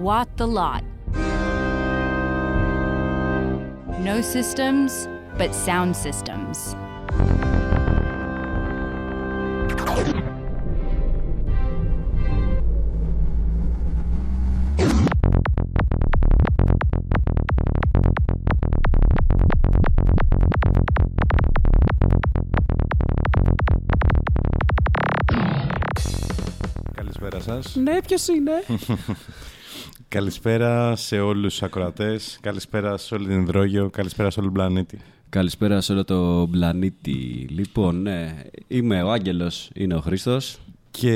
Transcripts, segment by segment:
squat the lot. No systems, but sound systems. Καλησπέρα σας. Ναι, ποιο είναι. Καλησπέρα σε όλους τους ακροατές. Καλησπέρα σε όλη την Υδρόγειο. Καλησπέρα σε όλο τον πλανήτη. Καλησπέρα σε όλο το πλανήτη. Λοιπόν, ναι, είμαι ο Άγγελος, είναι ο Χρήστος. Και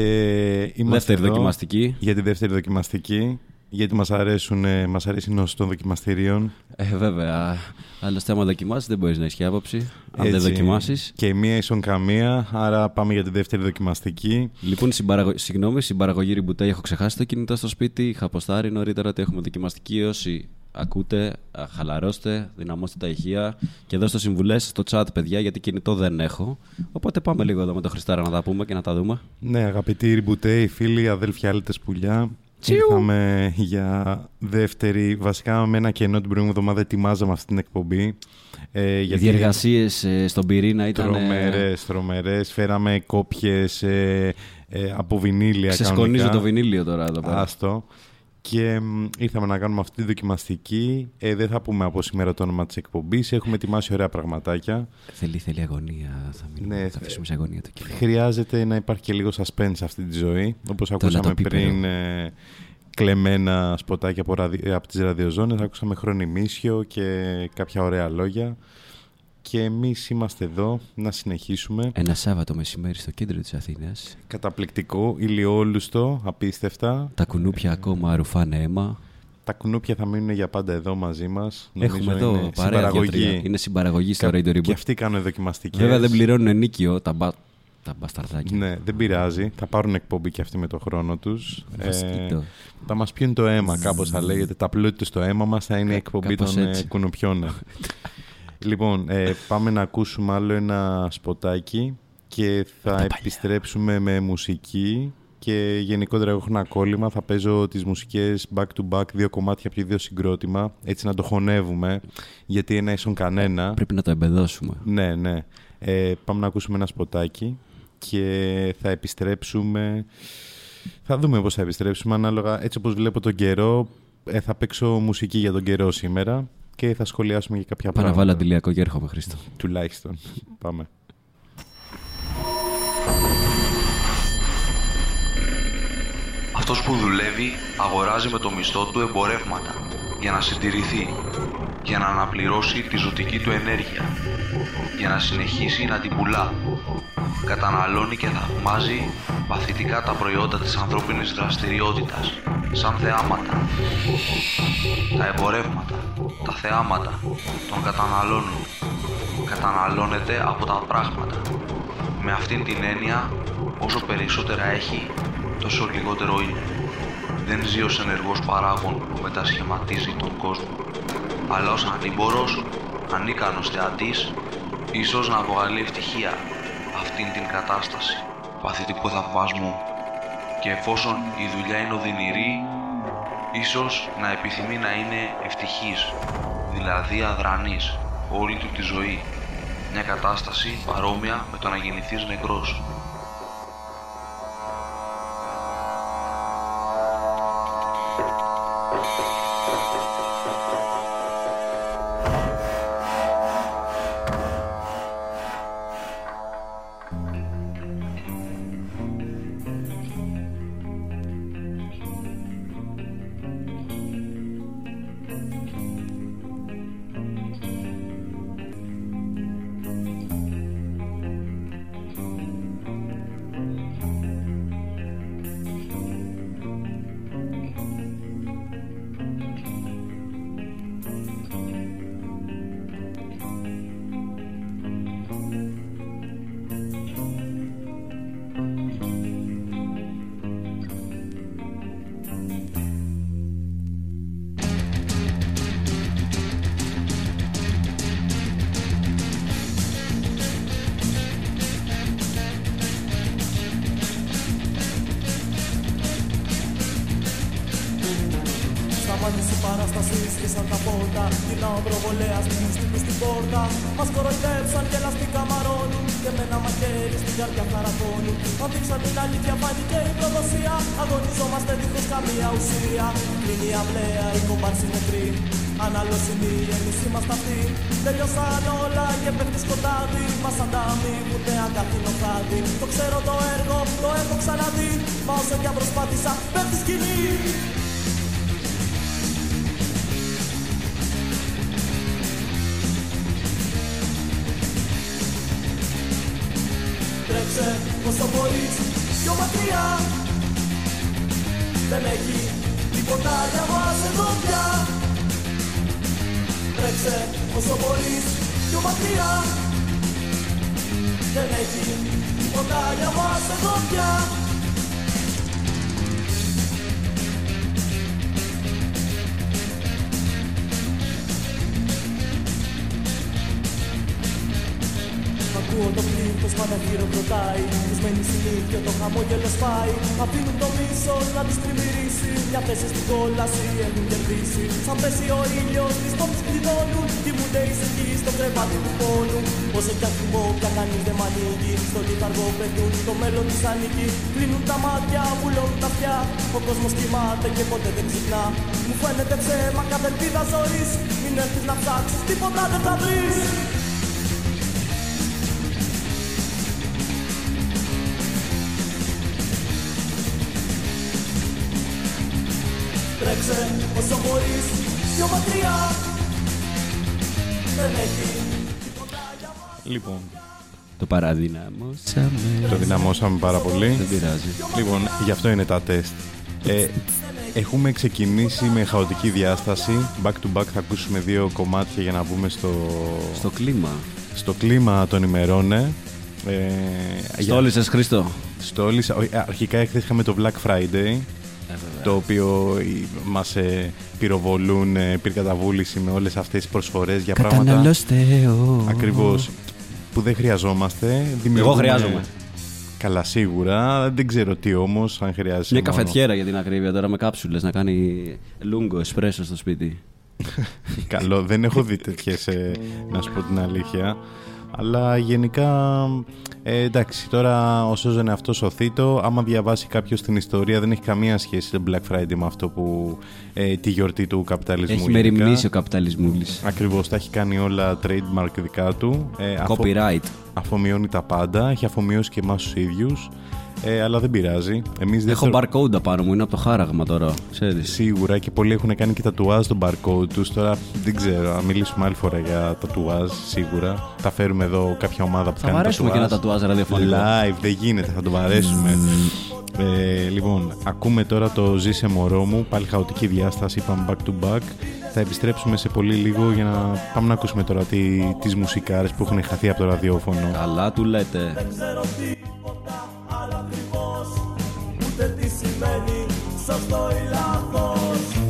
είμαστε Δεύτερη εδώ δοκιμαστική. Για τη δεύτερη δοκιμαστική. Γιατί μας, αρέσουν, ε, μας αρέσει η νόση των δοκιμαστηρίων. Ε, βέβαια. Άλλωστε, άμα δοκιμάσεις, δεν μπορείς να έχεις άποψη. Αν δεν Έτσι. δοκιμάσεις. Και μία ίσον καμία, άρα πάμε για τη δεύτερη δοκιμαστική. Λοιπόν, συμπαραγω... συγγνώμη, συμπαραγωγή ριμπούτα. Έχω ξεχάσει το κινητό στο σπίτι. Είχα αποστάρει νωρίτερα ότι έχουμε δοκιμαστική. Όσοι ακούτε, α, χαλαρώστε, δυναμώστε τα ηχεία και δώστε συμβουλές στο chat, παιδιά, γιατί κινητό δεν έχω. Οπότε πάμε λίγο εδώ με το Χριστάρα να τα πούμε και να τα δούμε. Ναι, αγαπητοί Ριμπούτέοι, φίλοι, αδέλφια, άλυτες πουλιά. Τσιου. Ήρθαμε για δεύτερη. Βασικά, με ένα κενό την προηγούμενη εβδομάδα ετοιμάζαμε αυτή την εκπομπή. Ε, Οι διεργασίες στον πυρήνα ήταν. ε, Τρομερές, τρομερές. Φέραμε κόπιες ε, ε, από βινίλια Ξεσκονίζω κανονικά. το βινίλιο τώρα εδώ πέρα. Άστο. Και μ, ήρθαμε να κάνουμε αυτή τη δοκιμαστική. Ε, δεν θα πούμε από σήμερα το όνομα της εκπομπής. Έχουμε ετοιμάσει ωραία πραγματάκια. Θέλει, θέλει αγωνία. Θα, μείνουμε, Ναι, θα αφήσουμε σε αγωνία το κοινό. Χρειάζεται να υπάρχει και λίγο suspense σε αυτή τη ζωή. Όπως ακούσαμε λατοπίπερο. πριν ε, κλεμμένα σποτάκια από, ραδι... από τις ραδιοζώνες. Ακούσαμε χρονιμίσιο και κάποια ωραία λόγια. Και εμείς είμαστε εδώ να συνεχίσουμε. Ένα Σάββατο μεσημέρι στο κέντρο της Αθήνας. Καταπληκτικό, ηλιόλουστο, απίστευτα. Τα κουνούπια ακόμα ρουφάνε αίμα. Τα κουνούπια θα μείνουν για πάντα εδώ μαζί μας. Έχουμε Νομίζω εδώ είναι παρέα συμπαραγωγή. δύο-τρία. Είναι συμπαραγωγή στο Κα- Radio Και Reboot. αυτοί κάνουν δοκιμαστικές. Βέβαια δεν πληρώνουν ενίκιο τα, μπα... τα μπασταρδάκια. Ναι, δεν πειράζει. Θα πάρουν εκπομπή και αυτοί με το χρόνο τους. Ε, Μοσκίτο. θα μας πιούν το αίμα, κάπως θα λέγεται. Τα πλούτη τους στο αίμα μας θα είναι η εκπομπή κάπως των ε, έτσι. κουνουπιών. ναι. λοιπόν, ε, πάμε να ακούσουμε άλλο ένα σποτάκι και θα επιστρέψουμε με μουσική και γενικότερα έχω ένα κόλλημα. Θα παίζω τις μουσικές back to back, δύο κομμάτια από το ίδιο συγκρότημα, έτσι να το χωνεύουμε, γιατί ένα ίσον κανένα. Πρέπει να το εμπεδώσουμε. Ναι, ναι. Ε, πάμε να ακούσουμε ένα σποτάκι και θα επιστρέψουμε. Θα δούμε πώς θα επιστρέψουμε ανάλογα. Έτσι όπως βλέπω τον καιρό, ε, θα παίξω μουσική για τον καιρό σήμερα και θα σχολιάσουμε και κάποια Παραβάλω πράγματα. αντιλιακό και έρχομαι, Χρήστο. Τουλάχιστον. Πάμε. Αυτός που δουλεύει αγοράζει με το μισθό του εμπορεύματα για να συντηρηθεί, για να αναπληρώσει τη ζωτική του ενέργεια, για να συνεχίσει να την πουλά. Καταναλώνει και θαυμάζει παθητικά τα προϊόντα της ανθρώπινης δραστηριότητας, σαν θεάματα. Τα εμπορεύματα, τα θεάματα, τον καταναλώνουν. Καταναλώνεται από τα πράγματα. Με αυτήν την έννοια, όσο περισσότερα έχει, τόσο λιγότερο είναι. Δεν ζει ως ενεργός παράγων που μετασχηματίζει τον κόσμο, αλλά ως ανήμπορος, ανίκανος θεατής, ίσως να βγάλει ευτυχία αυτήν την κατάσταση παθητικού θαυμασμού. Και εφόσον η δουλειά είναι οδυνηρή, ίσως να επιθυμεί να είναι ευτυχής, δηλαδή αδρανής, όλη του τη ζωή. Μια κατάσταση παρόμοια με το να γεννηθείς νεκρός. Δεν έχει τίποτα για μας εδώ πια. Τρέξε όσο μπορείς πιο μακριά. Δεν έχει τίποτα για μας εδώ πια. Ακούω το πλήθος πάντα γύρω κροτάει Τους μένει συνήθεια το χαμόγελο σπάει Αφήνουν το μίσος να τους τριμμυρίσει. Μια θέση στην κόλαση έχουν κερδίσει. Σαν πέσει ο ήλιος τις πόρτες κλειδώνουν. Κοιμούνται ησυχοί στο κρεβάτι του πόνου Όσο κι αν θυμώ πια κανείς δεν μ' ανοίγει Στο λιθαργό πετούν. Το μέλλον τους ανήκει. Κλείνουν τα μάτια, βουλώνουν τα αυτιά. Ο κόσμος κοιμάται και ποτέ δεν ξυπνά. Μου φαίνεται ψέμα κάθε ελπίδα ζωής. Μην έρθεις να ψάξεις, τίποτα δεν θα βρεις Τρέξε όσο μπορείς πιο μακριά Δεν έχει τίποτα για μας Λοιπόν, Το παραδυναμώσαμε. το δυναμώσαμε πάρα πολύ. Δεν πειράζει. Λοιπόν, γι' αυτό είναι τα τεστ. Ε, έχουμε ξεκινήσει με χαοτική διάσταση. Back to back θα ακούσουμε δύο κομμάτια για να μπούμε στο, Στο κλίμα. στο κλίμα των ημερών. Ε, για- Στόλισες Χρήστο. Στόλισα. όχι, Αρχικά εχθές είχαμε το Black Friday, το οποίο ε, μας ε, πυροβολούν ε, πυρκαταβούληση με όλες αυτές τις προσφορές για πράγματα ο. ακριβώς που δεν χρειαζόμαστε. Δημιουργούμε- χρειάζομαι. Καλά, σίγουρα. Δεν ξέρω τι όμως, αν χρειάζεσαι. Μια μόνο. καφετιέρα για την ακρίβεια τώρα με κάψουλες να κάνει λούγκο, εσπρέσο στο σπίτι. Καλό, δεν έχω δει τέτοιες, να σου πω την αλήθεια. Αλλά γενικά, ε, εντάξει, τώρα όσο ζω είναι αυτό σωθήτο, άμα διαβάσει κάποιος την ιστορία, δεν έχει καμία σχέση το Black Friday με αυτό που ε, τη γιορτή του καπιταλισμού. Έχει μεριμνήσει ο καπιταλισμούλης. Ακριβώς, τα έχει κάνει όλα trademark δικά του. Ε, αφο- Copyright. Αφομοιώνει τα πάντα, έχει αφομοιώσει και εμάς τους ίδιους. Ε, αλλά δεν πειράζει. Εμείς δεν Έχω barcode απάνω μου, είναι από το χάραγμα τώρα. Ξέρεις. Σίγουρα και πολλοί έχουν κάνει και τατουάζ στον barcode τους. Τώρα δεν ξέρω, να μιλήσουμε άλλη φορά για τατουάζ σίγουρα. Θα φέρουμε εδώ κάποια ομάδα που Θα κάνει βαρέσουμε και ένα τατουάζ ραδιοφωνικό. Live, δεν γίνεται, θα το βαρέσουμε. ε, λοιπόν, ακούμε τώρα το «Ζήσε μωρό μου», πάλι χαοτική διάσταση, είπαμε back to back. Θα επιστρέψουμε σε πολύ λίγο για να πάμε να ακούσουμε τώρα τι, τις μουσικάρες που έχουν χαθεί από το ραδιόφωνο. Καλά του λέτε. Δεν ξέρω τίποτα άλλο ακριβώς Ούτε τι σημαίνει σωστό ή λάθος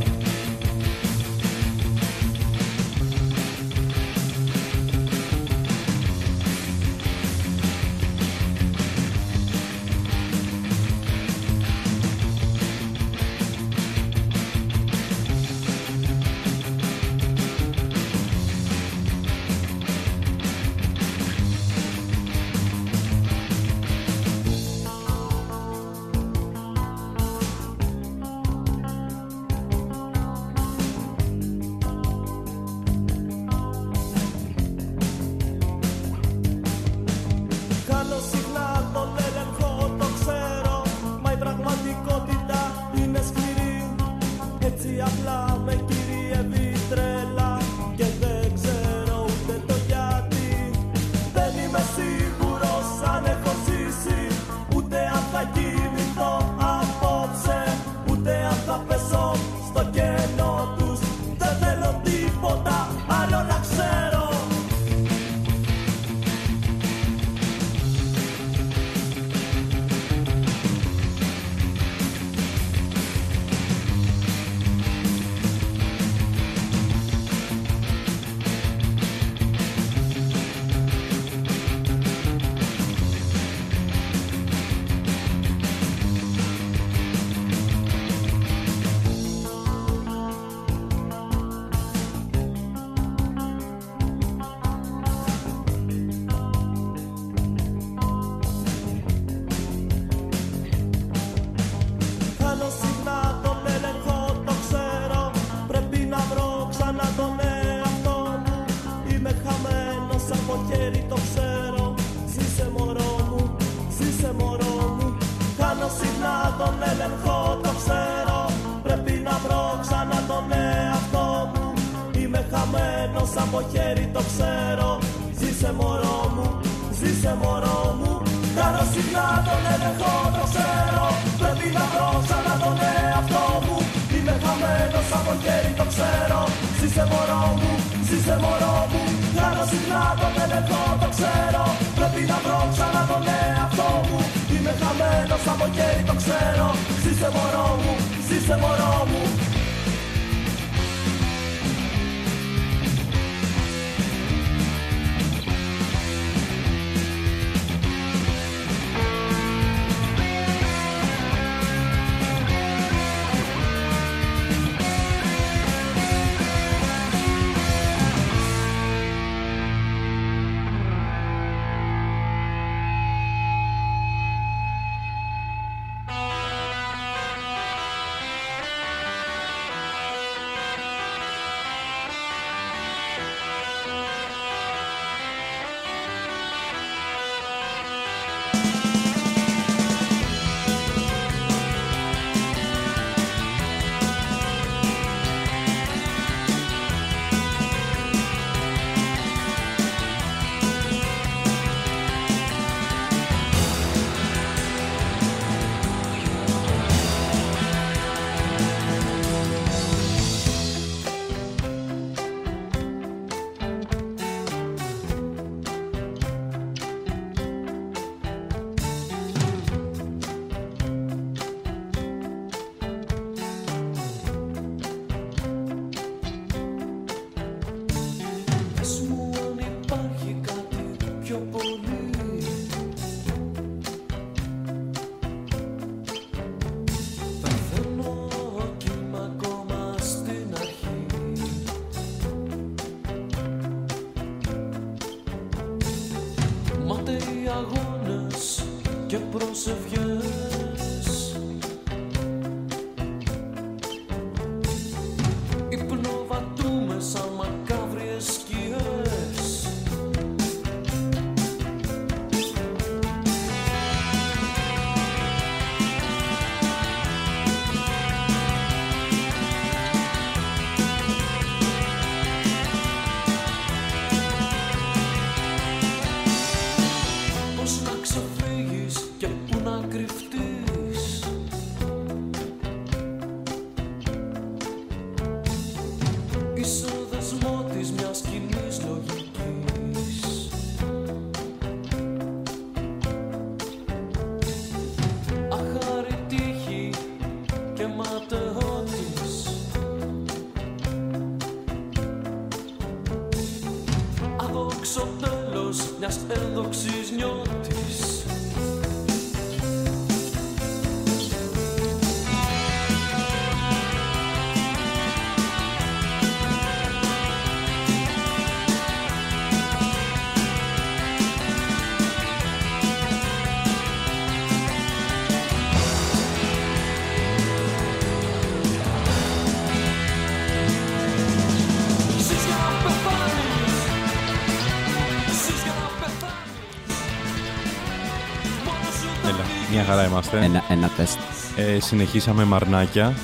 χαρά είμαστε. Ένα, ένα τεστ. Ε, συνεχίσαμε με αρνάκια,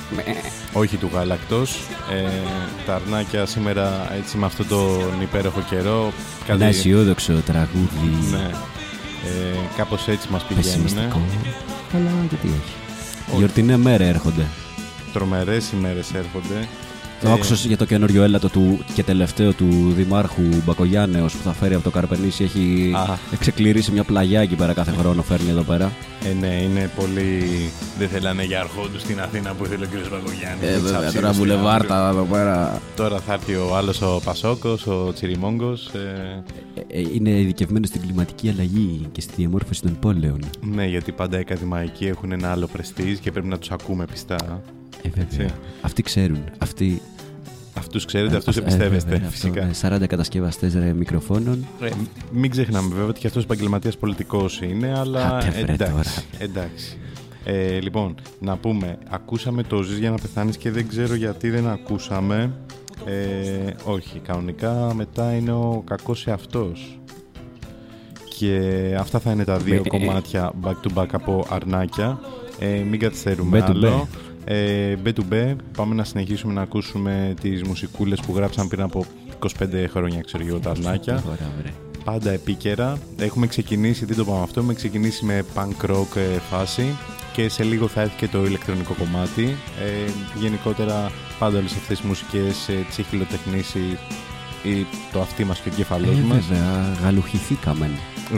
όχι του γάλακτος. Ε, τα αρνάκια σήμερα έτσι με αυτόν τον υπέροχο καιρό. Ένα κάτι- αισιόδοξο τραγούδι. Ναι. Ε, κάπως έτσι μας πηγαίνουν. Πεσημιστικό. Αλλά γιατί όχι. Γιορτινέ μέρα έρχονται. Τρομερές ημέρες έρχονται. Το άκουσα για το καινούριο έλατο του και τελευταίο του Δημάρχου Μπακογιάννεος που θα φέρει από το Καρπενήσι. Έχει Α. ξεκληρίσει μια πλαγιά εκεί πέρα κάθε χρόνο. Φέρνει εδώ πέρα. Ε, ναι, είναι πολύ... Δεν θέλανε για αρχόντου στην Αθήνα που ήθελε ο κ. Παγκογιάννης. Ε, με τις βέβαια, αψίδες τώρα στην βουλεβάρτα εδώ πέρα. Αύριο. Τώρα θα έρθει ο άλλος ο Πασόκος, ο Τσιριμόγκος. Ε, Ε, ε, είναι ειδικευμένος στην κλιματική αλλαγή και στη διαμόρφωση των πόλεων. ναι, γιατί πάντα οι ακαδημαϊκοί έχουν ένα άλλο πρεστίζ και πρέπει να τους ακούμε πιστά. Ε, βέβαια. Έτσι. Αυτοί ξέρουν. Αυτοί. Αυτούς ξέρετε, αυτούς ε, ε, εμπιστεύεστε, βέβαια, αυτό, φυσικά. ε, 40 κατασκευαστές μικροφώνων. Ε, μην ξεχνάμε βέβαια ότι και αυτός επαγγελματίας πολιτικός είναι, αλλά Άντε, βρε, εντάξει. τώρα. εντάξει. Ε, λοιπόν, να πούμε, ακούσαμε το «Ζεις για να πεθάνεις» και δεν ξέρω γιατί δεν ακούσαμε Ε, όχι, κανονικά μετά είναι ο κακός εαυτός. Και αυτά θα είναι τα δύο Ε, κομμάτια back to back από αρνάκια. Ε, μην καθυστερούμε Μπε του άλλο. Ε, μπε του μπε. Πάμε να συνεχίσουμε να ακούσουμε τις μουσικούλες που γράψαν πριν από 25 χρόνια, ξέρω εγώ, τα αρνάκια. Ωραία, ωραία. Πάντα επίκαιρα. Έχουμε ξεκινήσει, τι το πάμε αυτό, έχουμε ξεκινήσει με punk rock ε, φάση και σε λίγο θα έρθει και το ηλεκτρονικό κομμάτι. Ε, γενικότερα πάντα όλες αυτές τις μουσικές ε, τις έχει υλοτεχνήσει ή το αυτί μας και ο Ε, κεφαλός μας βέβαια, γαλουχηθήκαμε.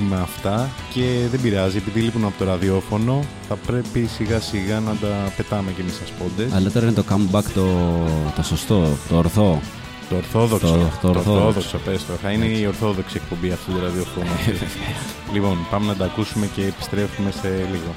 Με αυτά και δεν πειράζει επειδή λείπουν από το ραδιόφωνο θα πρέπει σιγά σιγά να τα πετάμε και εμείς στα σπόντες. Αλλά τώρα είναι το comeback το, το σωστό, το ορθό. Το ορθόδοξο. Το- το ορθόδοξο. ορθόδοξο, πες το. Θα είναι η ορθόδοξη εκπομπή αυτού του ραδιοφώνου. λοιπόν, πάμε να τα ακούσουμε και επιστρέφουμε σε λίγο.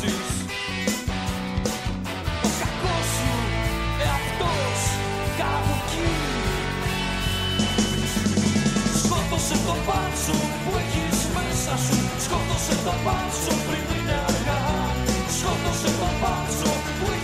Γκρεμίζεις Το κακός σου εαυτός κάπου εκεί. Σκότωσε το μπάτσο που έχεις μέσα σου. Σκότωσε το μπάτσο πριν είναι αργά. Σκότωσε το μπάτσο που έχεις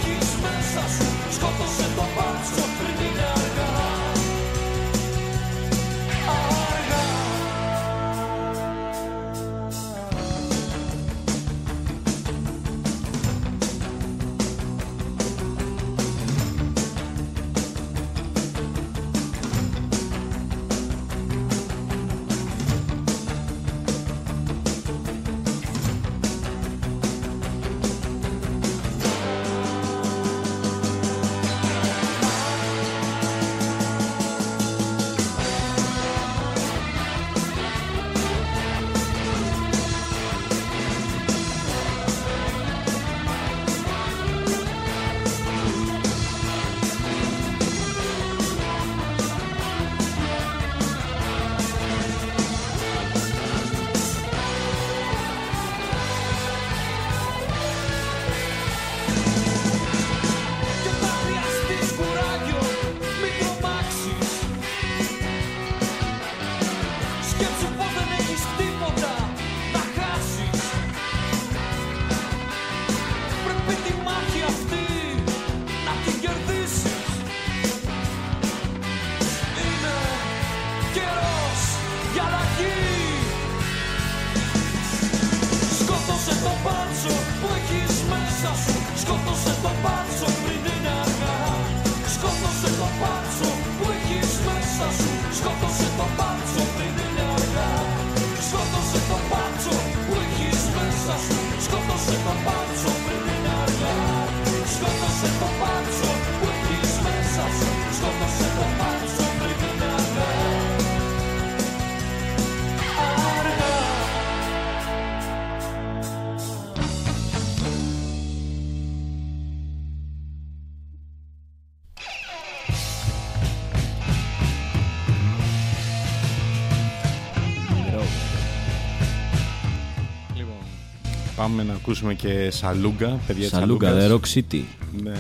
πάμε να ακούσουμε και Σαλούγκα, παιδιά της Σαλούγκα, The Σαλούγκας. Rock City. Ναι.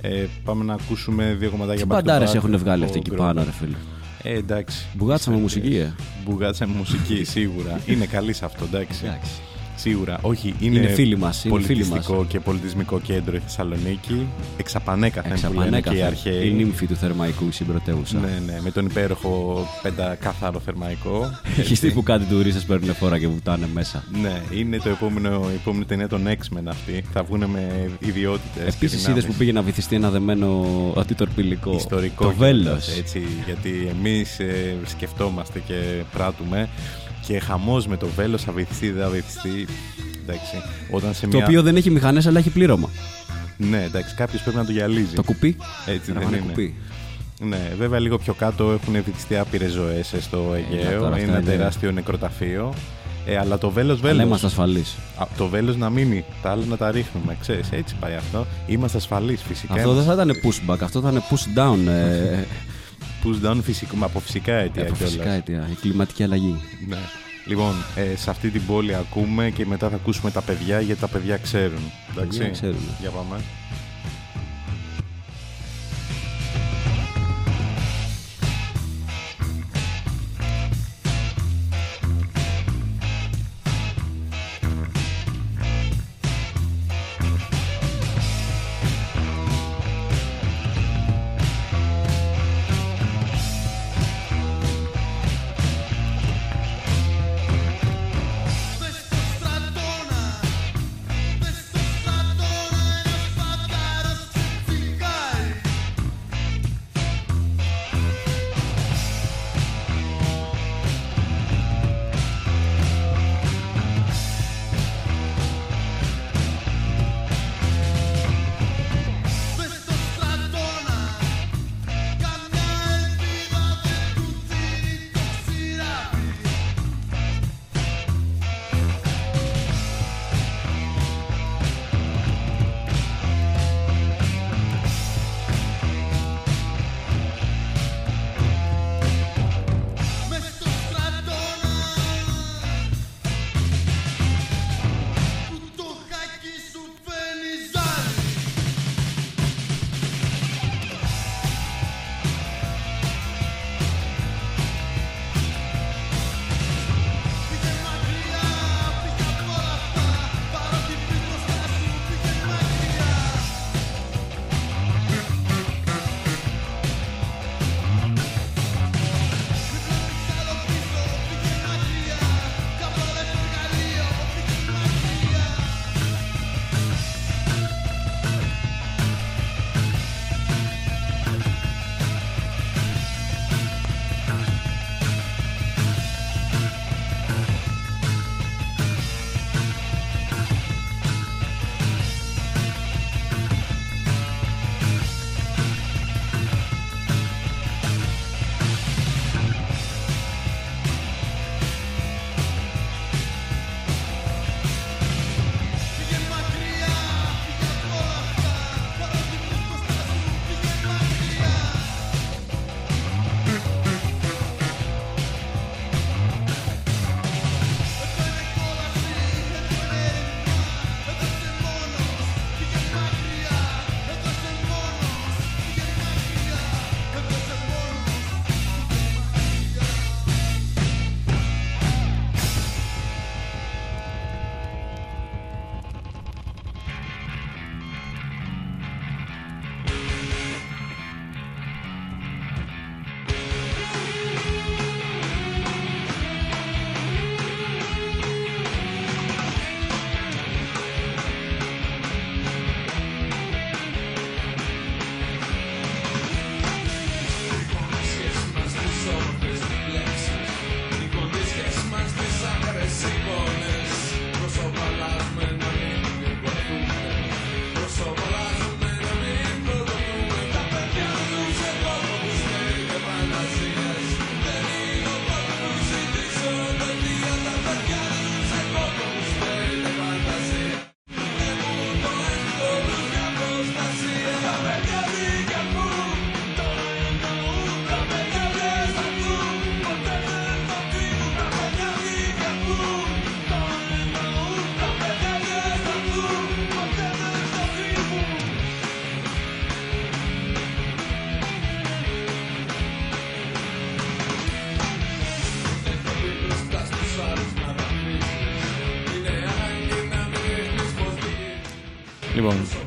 Ε, πάμε να ακούσουμε δύο κομματάκια Τι back to μπαντάρες back έχουν βγάλει από αυτοί εκεί Group. πάνω, ρε φίλε; Ε, εντάξει. Μπουγάτσα με Είσαι- μουσική, ε. Μπουγάτσα με μουσική, σίγουρα. είναι καλή σε αυτό, εντάξει. Εντάξει. Σίγουρα. Όχι, είναι, Είναι φίλοι μας, είναι φίλοι πολιτιστικό και πολιτισμικό κέντρο η Θεσσαλονίκη. Εξαπανέκαθεν που λένε και οι Εξαπανέκαθεν. αρχαίοι. Η νύμφη του θερμαϊκού η συμπρωτεύουσα. Ναι, ναι, με τον υπέροχο πεντακάθαρο θερμαϊκό. Έχει δει που κάτι τουρίστε παίρνουν φόρα και βουτάνε μέσα. ναι, είναι το επόμενο, η επόμενη ταινία των X-Men αυτή. Θα βγουν με ιδιότητες. Επίσης είδες που πήγε να βυθιστεί ένα δεμένο αντιτορπιλικό. ιστορικό Το κιόλας, βέλος. έτσι, γιατί εμείς ε, σκεφτόμαστε και πράττουμε και χαμός με το βέλος θα βυθιστεί, δεν θα βυθιστεί. Εντάξει, όταν σε Το μια... οποίο δεν έχει μηχανές αλλά έχει πλήρωμα. Ναι, εντάξει, κάποιος πρέπει να το γυαλίζει. Το κουπί; Έτσι Ένα δεν είναι. κουπί. Ναι, βέβαια λίγο πιο κάτω έχουν βυθιστεί άπειρες ζωές ε, στο Αιγαίο. τώρα αυτά είναι ένα είναι- τεράστιο νεκροταφείο. Ε, αλλά το βέλος Αλλά βέλος. είμαστε ασφαλείς. Α, το βέλος να μείνει, τα άλλα να τα ρίχνουμε. Ξέρεις, έτσι πάει αυτό. Είμαστε ασφαλείς φυσικά. Αυτό δεν θα ήταν pushback, αυτό θα είναι push down. ε, Push down φυσικό, μα από φυσικά αιτία από κιόλας. φυσικά αιτία. Η κλιματική αλλαγή. Ναι. Λοιπόν, ε, σε αυτή την πόλη ακούμε και μετά θα ακούσουμε τα παιδιά γιατί τα παιδιά ξέρουν. Εντάξει. παιδιά ξέρουν. Για πάμε.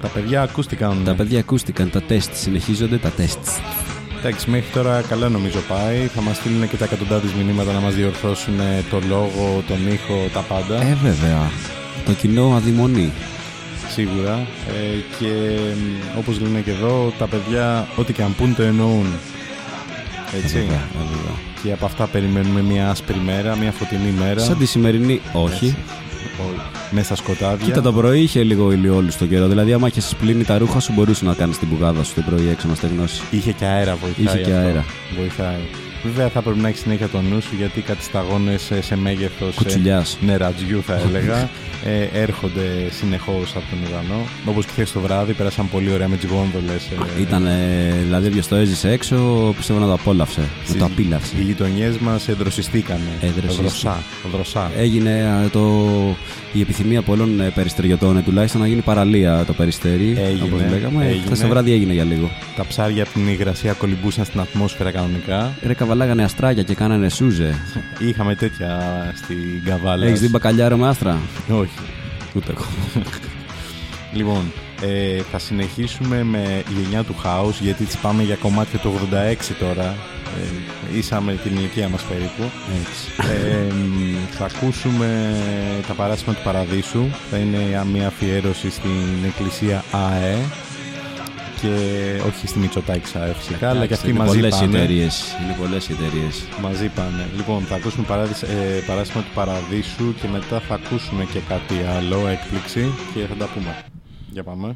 Τα παιδιά ακούστηκαν. Τα παιδιά ακούστηκαν, τα τεστ, συνεχίζονται τα τεστ. Εντάξει, μέχρι τώρα καλά νομίζω πάει. Θα μας στείλουν και τα εκατοντάδες μηνύματα να μας διορθώσουν το λόγο, τον ήχο, τα πάντα. Ε, βέβαια. Το κοινό αδειμονεί. Σίγουρα. Ε, και μ, όπως λένε και εδώ, τα παιδιά ό,τι και αν πούν το εννοούν. Έτσι. Ε, βέβαια, ε, βέβαια. Και από αυτά περιμένουμε μια άσπρη μέρα, μια φωτεινή μέρα. Σαν τη σημερινή, όχι. Έτσι. Ο- Μέσα στα σκοτάδια. Κοίτα, το πρωί είχε λίγο ηλιόλου στο καιρό. Δηλαδή, άμα είχες πλύνει τα ρούχα σου, μπορούσε να κάνεις την πουγάδα σου το πρωί έξω να στεγνώσεις. Είχε και αέρα, βοηθάει. Είχε και αυτό. αέρα. Βοηθάει. Βέβαια θα πρέπει να έχεις συνέχεια το νου σου γιατί κάτι σταγόνε σε, σε μέγεθος Κουτσουλιάς. νερατζιού θα έλεγα ε, έρχονται συνεχώς από τον ουρανό. Όπως και χθες το βράδυ, πέρασαν πολύ ωραία με τις γόνδολες. Ε, Ήταν, ε, δηλαδή, όποιο το έζησε έξω, πιστεύω να το απόλαυσε. Να το απίλαυσε. Οι γειτονιές μας δροσιστήκανε. Εδροσίστηκαν. Δροσά. Δροσά. Έγινε α, το, η επιθυμία πολλών ε, περιστεριωτών ε, τουλάχιστον να γίνει παραλία το περιστέρι. Έγινε, Όπως λέγαμε. έγινε. Χθες το βράδυ έγινε για λίγο. Τα ψάρια από την υγρασία κολυμπούσαν στην ατμόσφαιρα κανονικά. Ρε καβαλάγανε αστράγια και κάνανε σούζε. Είχαμε τέτοια στην καβάλα. Έχεις δει μπακαλιάρο με άστρα; Όχι. Ούτε εγώ. Λοιπόν, ε, θα συνεχίσουμε με γενιά του χάους γιατί τις πάμε για κομμάτια του 86 τώρα. Ε, ήσαμε την ηλικία μας περίπου. Έτσι. Ε, μ, θα ακούσουμε τα παράσημα του Παραδείσου. Θα είναι μια αφιέρωση στην εκκλησία ΑΕ και όχι στη Μητσοτάκη ΑΕ φυσικά, αλλά και αυτοί είναι μαζί πολλές οι πάνε. εταιρείες. Είναι πολλές οι εταιρείες. Μαζί πάνε. Λοιπόν, θα ακούσουμε παράδεισ- ε, παράσημα του Παραδείσου και μετά θα ακούσουμε και κάτι άλλο, έκπληξη και θα τα πούμε. Για πάμε.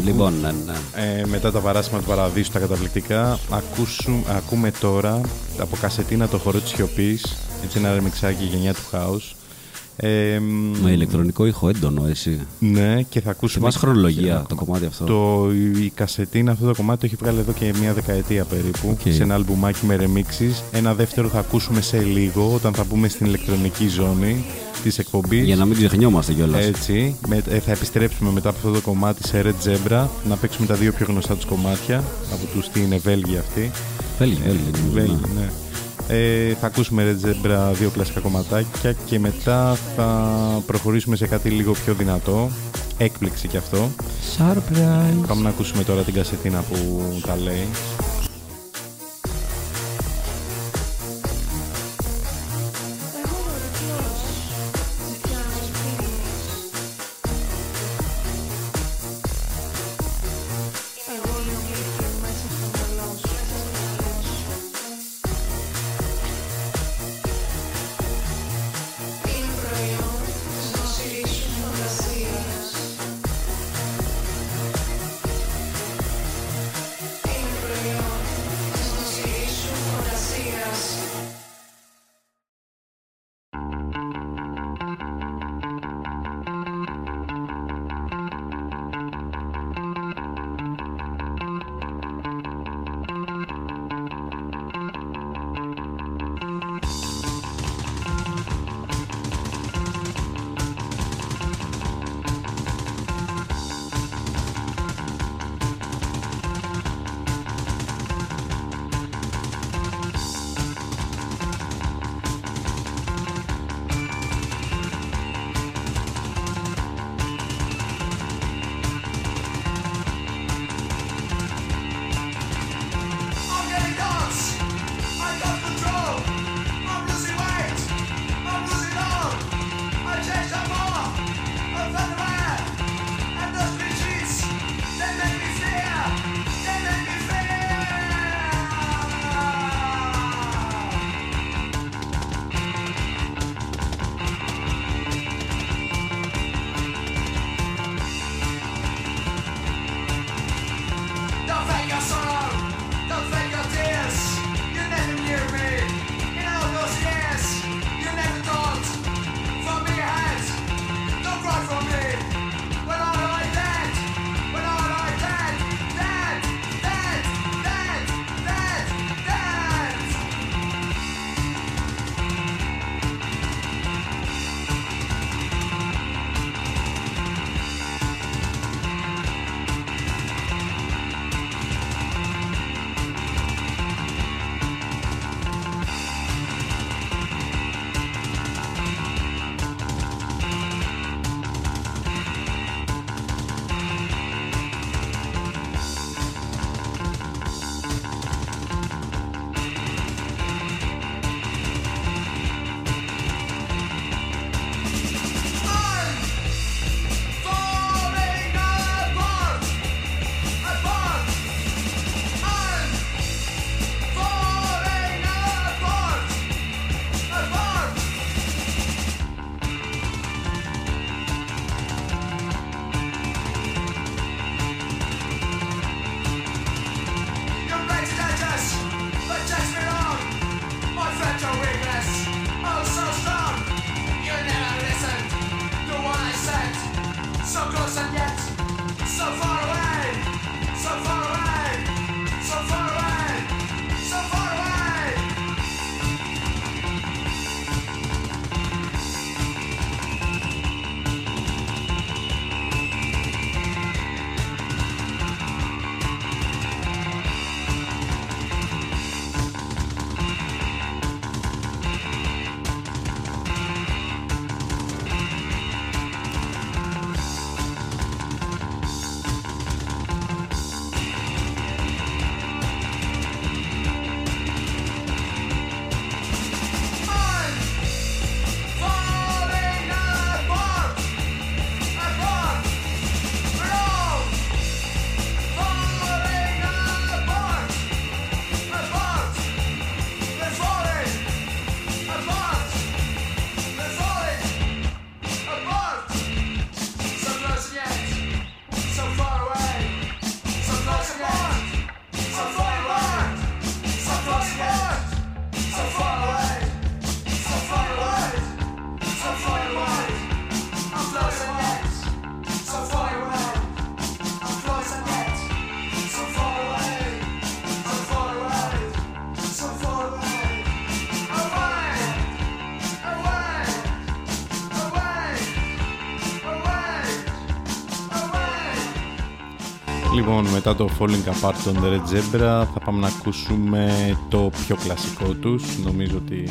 Λοιπόν, ακού- Λοιπόν, ναι, ναι. ε, μετά τα παράσιτα του παραδείσου, τα καταπληκτικά, ακούσου, ακούμε τώρα από κασετίνα το χορό της σιωπής, έτσι ένα ρεμιξάκι γενιά του χάους. Ε, μ, Με ηλεκτρονικό ήχο έντονο, εσύ. Ναι, και θα ακούσουμε... Θυμάσαι χρονολογία το κομμάτι αυτό; Το, η κασετίνα αυτό το κομμάτι το έχει βγάλει εδώ και μια δεκαετία περίπου Οκ. σε ένα αλμπουμάκι με remixes. Ένα δεύτερο θα ακούσουμε σε λίγο όταν θα μπούμε στην ηλεκτρονική ζώνη της εκπομπής. Για να μην ξεχνιόμαστε κιόλας. Έτσι, με, ε, θα επιστρέψουμε μετά από αυτό το κομμάτι σε Red Zebra να παίξουμε τα δύο πιο γνωστά τους κομμάτια από τους τι είναι Βέλγοι αυτοί. Βέλγιο, Βέλγιο. Βέλγοι, ναι. Ε, θα ακούσουμε Red Zebra δύο κλασικά κομματάκια και μετά θα προχωρήσουμε σε κάτι λίγο πιο δυνατό. Έκπληξη κι αυτό. Surprise. Πάμε να ακούσουμε τώρα την κασετίνα που τα λέει. μετά το Falling Apart των Red θα πάμε να ακούσουμε το πιο κλασικό τους. Νομίζω ότι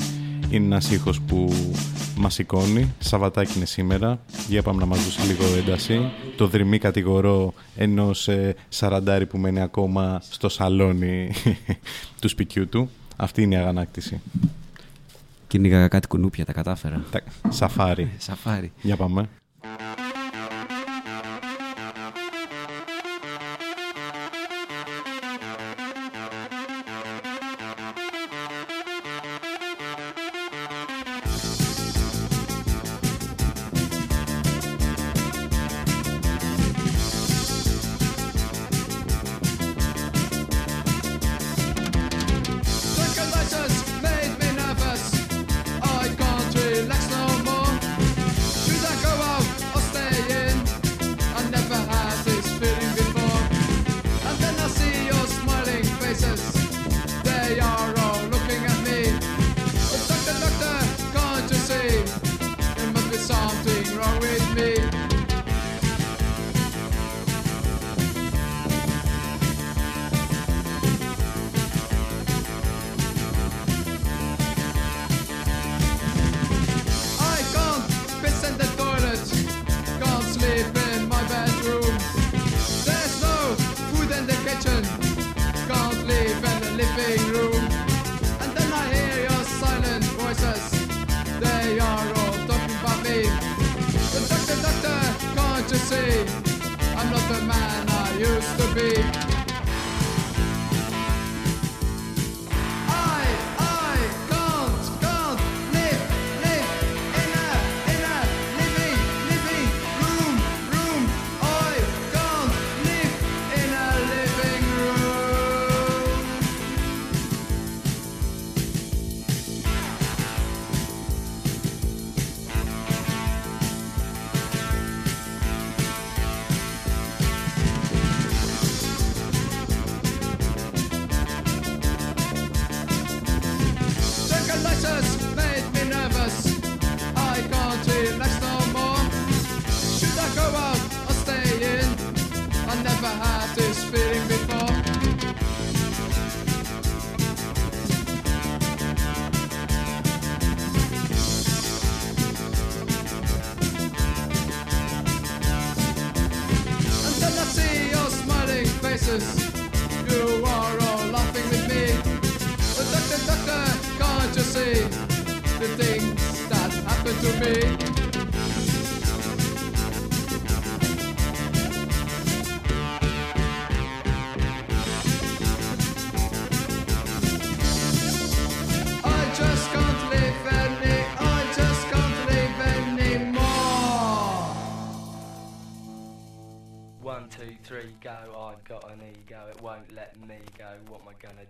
είναι ένας ήχος που μας σηκώνει. Σαββατάκι είναι σήμερα. Για πάμε να μας δώσει λίγο ένταση. Το δρυμή κατηγορώ ενός ε, σαραντάρι που μένει ακόμα στο σαλόνι του σπιτιού του. Αυτή είναι η αγανάκτηση. Κυνήγαγα κάτι κουνούπια, τα κατάφερα. Σαφάρι. Ε, σαφάρι. Για πάμε.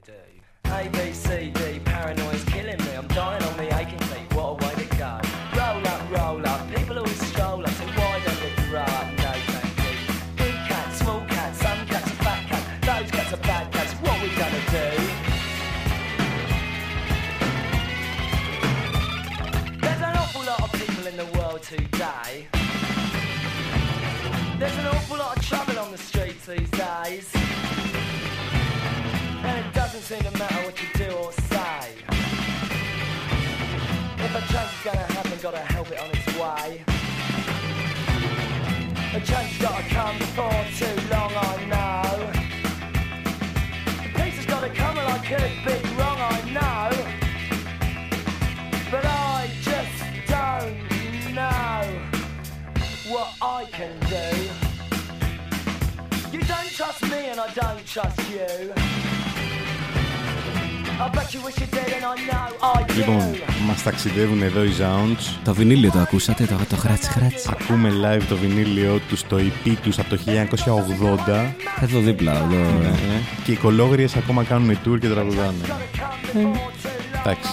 dead. You ταξιδεύουν εδώ οι Zounds. Το βινίλιο το ακούσατε, το, το χράτσι χράτσι. Ακούμε live το βινίλιο τους το EP τους από το 1980. Εδώ δίπλα, εδώ. Ναι, ναι. Και οι κολόγριες ακόμα κάνουν tour και τραγουδάνε. Ναι. Εντάξει.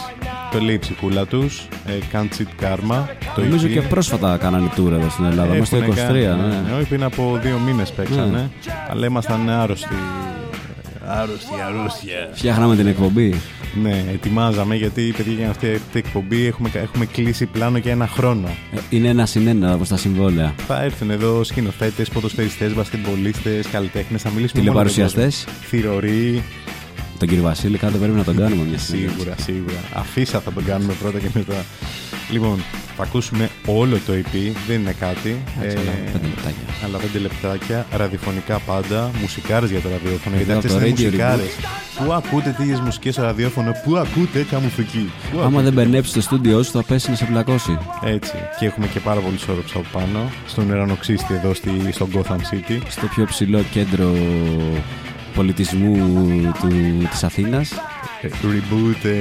Το λέει η ψυχούλα τους. Ε, Can't Cheat karma. Το Νομίζω EP. και πρόσφατα κάνανε tour εδώ στην Ελλάδα. Είμαστε 23. Κάνει, ναι. ναι. πριν από δύο μήνες παίξανε. Ναι. Αλλά ήμασταν άρρωστοι. Ε, άρρωστοι, αρρώστια. Φτιάχναμε την εκπομπή. Ναι, ετοιμάζαμε γιατί παιδιά για αυτή την εκπομπή έχουμε, έχουμε κλείσει πλάνο για ένα χρόνο. Ε, Είναι ένα συνένα όπως τα συμβόλαια. Θα έρθουν εδώ σκηνοθέτες, ποδοσφαιριστές, μπασκετμπολίστες, καλλιτέχνες. Θα μιλήσουμε μόνο με τον Τηλεπαρουσιαστές. κόσμο. Θηροροί. Τον κύριο Βασίλη, κάτι πρέπει να τον κάνουμε μια στιγμή. Σίγουρα, σίγουρα. Αφίσα θα τον κάνουμε πρώτα και μετά. Λοιπόν, θα ακούσουμε όλο το EP, δεν είναι κάτι. Εντάξει, Ε, αλλά πέντε λεπτάκια. αλλά πέντε λεπτάκια, ραδιοφωνικά πάντα, μουσικάρες για το ραδιόφωνο. Εδώ Γιατί από αυτές το είναι Radio μουσικάρες. Πού ακούτε τέτοιες μουσικές στο ραδιόφωνο, πού ακούτε τέτοια μουσική. Πού Άμα δεν μπερνέψει το στούντιό σου, θα πέσει να σε πλακώσει. Έτσι. Και έχουμε και πάρα πολύ σώρεψα από πάνω, στον ουρανοξύστη εδώ στη, στο Gotham City. Στο πιο ψηλό κέντρο πολιτισμού του, της Αθήνας. Ε, Reboot ε,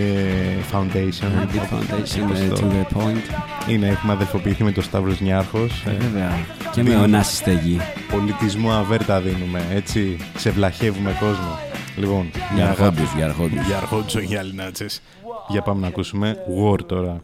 Foundation. Reboot Foundation, Όπως ε, το- to the point. Είναι, έχουμε αδελφοποιηθεί με τον Σταύρος Νιάρχος. Ε, Ε, βέβαια. Και με δίνουμε- ονάση στέγη. Πολιτισμό αβέρτα δίνουμε, έτσι. Ξεβλαχεύουμε κόσμο. Λοιπόν, Για μια αγάπη. αρχόντους, για αρχόντους. Για αρχόντους, όχι για αλληνάτσες. Για πάμε να ακούσουμε War τώρα.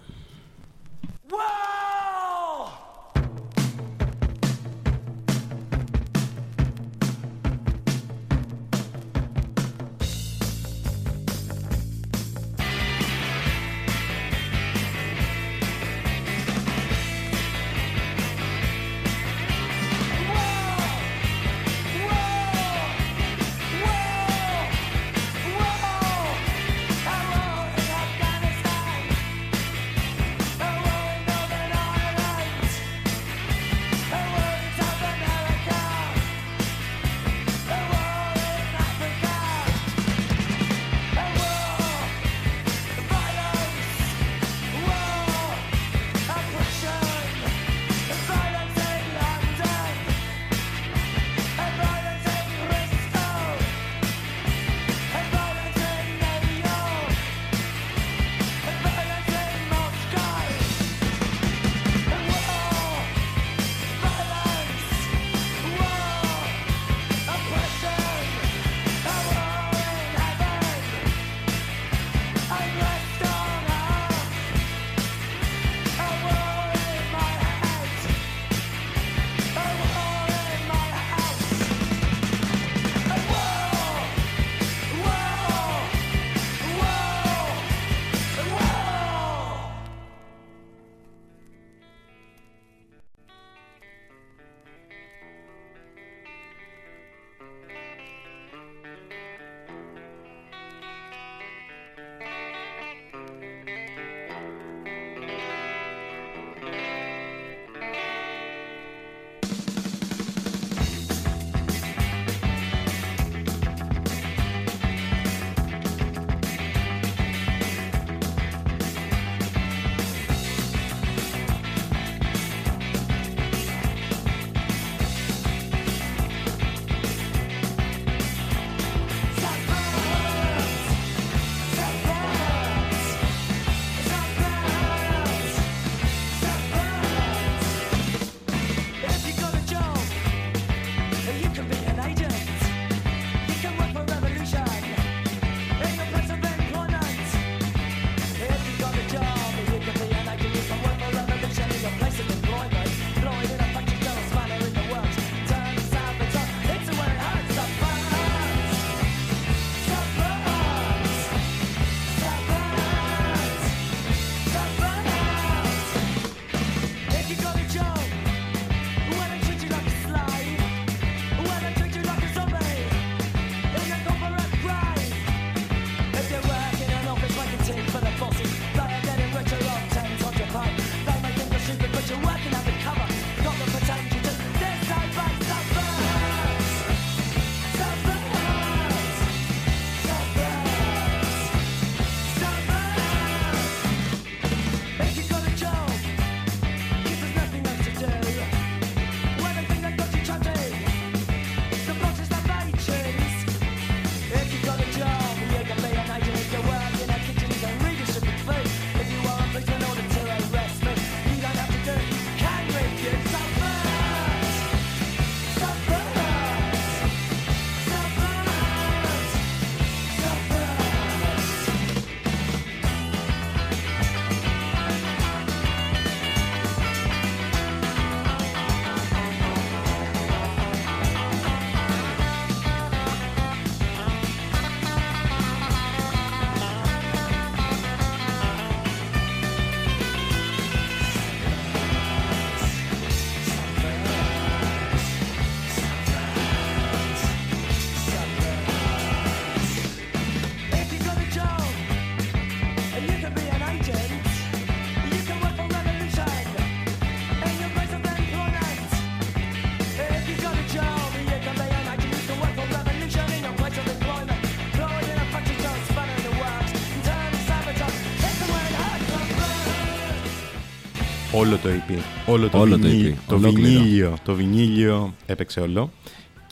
Όλο το EP. Όλο το, Όλο το βινί- EP, το ολόκληρο. βινίλιο. Το βινίλιο έπαιξε όλο.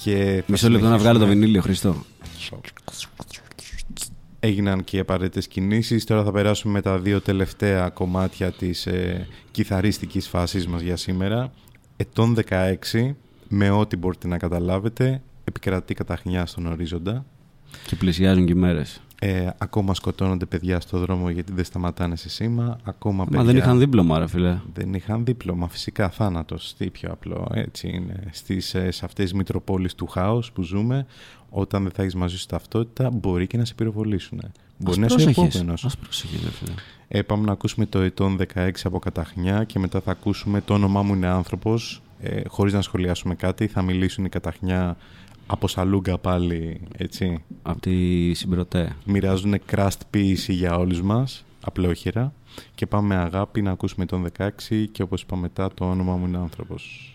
Και θα Μισό λεπτό να βγάλω το συνεχίσουμε. βινίλιο, Χριστό. Έγιναν και οι απαραίτητες κινήσεις. Τώρα θα περάσουμε με τα δύο τελευταία κομμάτια της ε, κιθαρίστικης φάσης μας για σήμερα. Ετών 16, με ό,τι μπορείτε να καταλάβετε, επικρατεί καταχνιά στον ορίζοντα. Και πλησιάζουν και οι μέρες. Ε, ακόμα σκοτώνονται παιδιά στο δρόμο γιατί δεν σταματάνε σε σήμα. Ακόμα Μα δεν είχαν δίπλωμα, ρε φίλε. δεν είχαν δίπλωμα. Φυσικά θάνατος. Τι πιο απλό. Έτσι είναι. Στις, ε, σε αυτές τις μητροπόλεις του χάους που ζούμε, όταν δεν θα έχεις μαζί σου ταυτότητα, μπορεί και να σε πυροβολήσουν. Μπορεί να είσαι επόμενος. Ας πρόσεχες, ρε φίλε. Ε, πάμε να ακούσουμε το ετών 16 από Καταχνιά και μετά θα ακούσουμε το όνομά μου είναι άνθρωπος. Ε, χωρίς να σχολιάσουμε κάτι, θα μιλήσουν οι Καταχνιά από Σαλούγκα πάλι, έτσι. Απ' τη συμπρωτέ. Μοιράζουν crust ποίηση για όλους μας, απλόχερα. Και πάμε με αγάπη να ακούσουμε τον 16 και όπως είπα μετά το όνομα μου είναι άνθρωπος.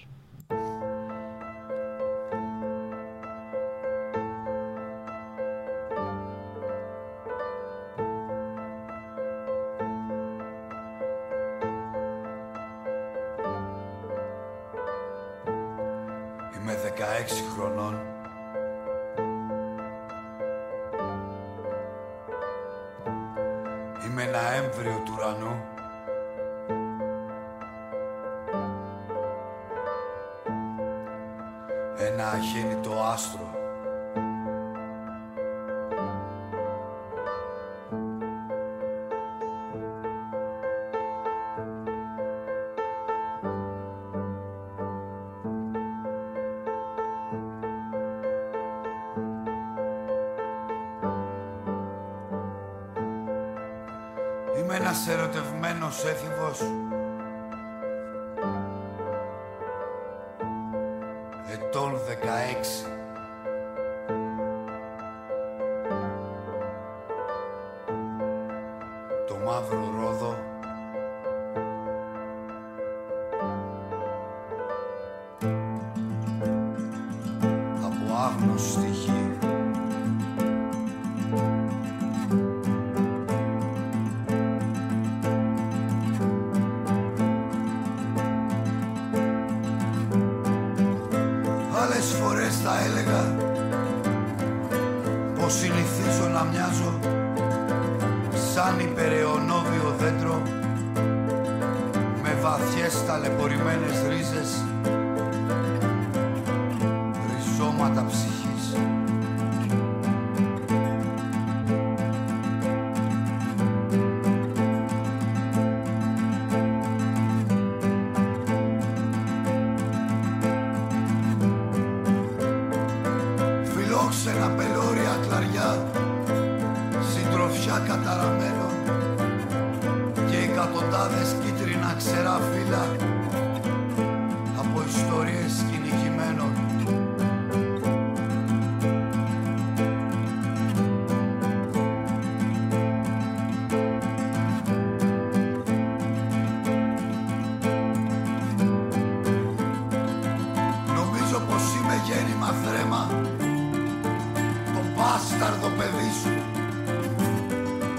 Μπάσταρδο παιδί σου.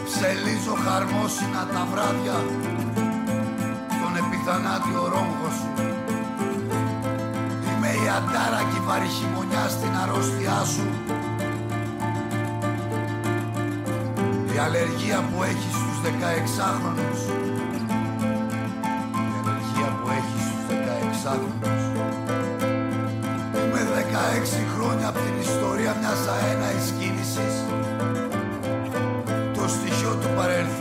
Ψελίζω χαρμόσυνα τα βράδια Τον επιθανάτιο ρόγχο σου. Είμαι η αντάρακη βαριχημονιά στην αρρώστιά σου. Η αλλεργία που έχεις στους 16χρονους Η αλλεργία που έχεις στους 16χρονους Είμαι 16 χρόνια από την ιστορία μιας αέναης κίνησης. Το στοιχείο του παρελθόντος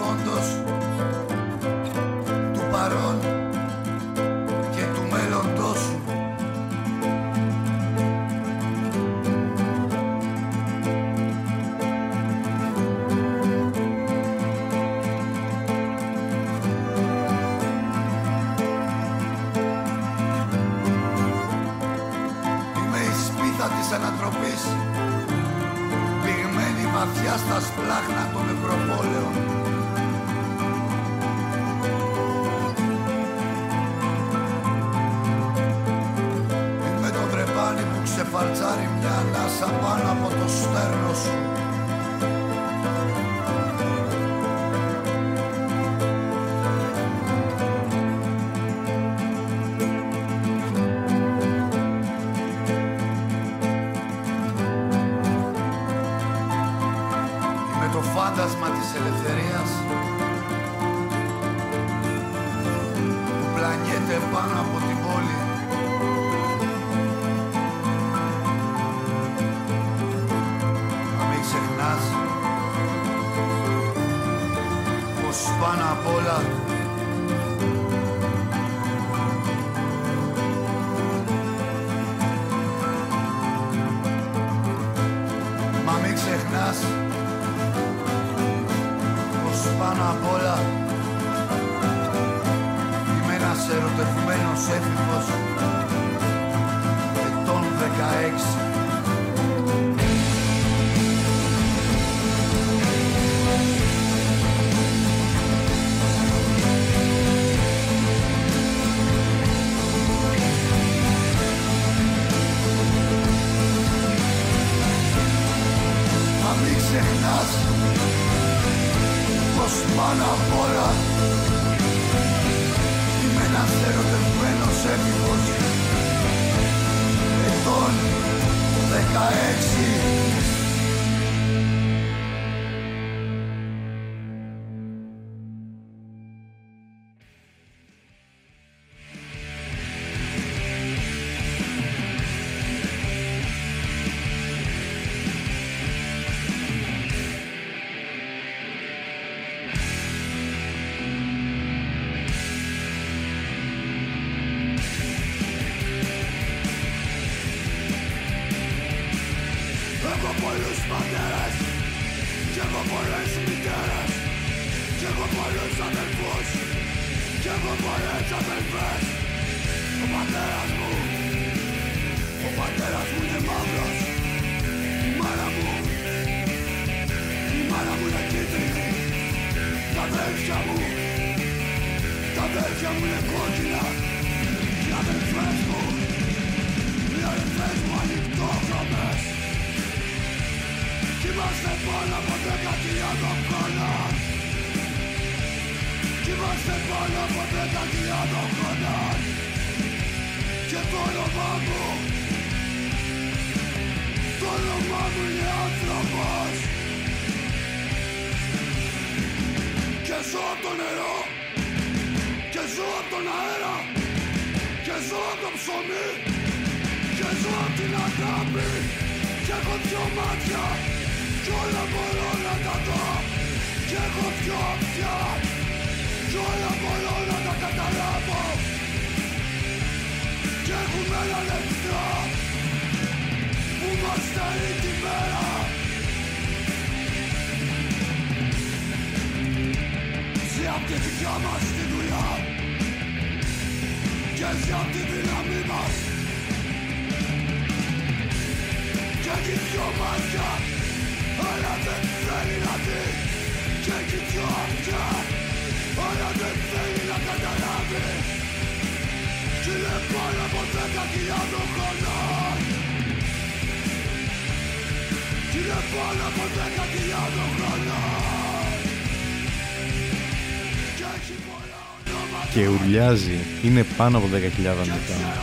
ονόματα Και ουρλιάζει. Είναι πάνω από 10.000 μετά.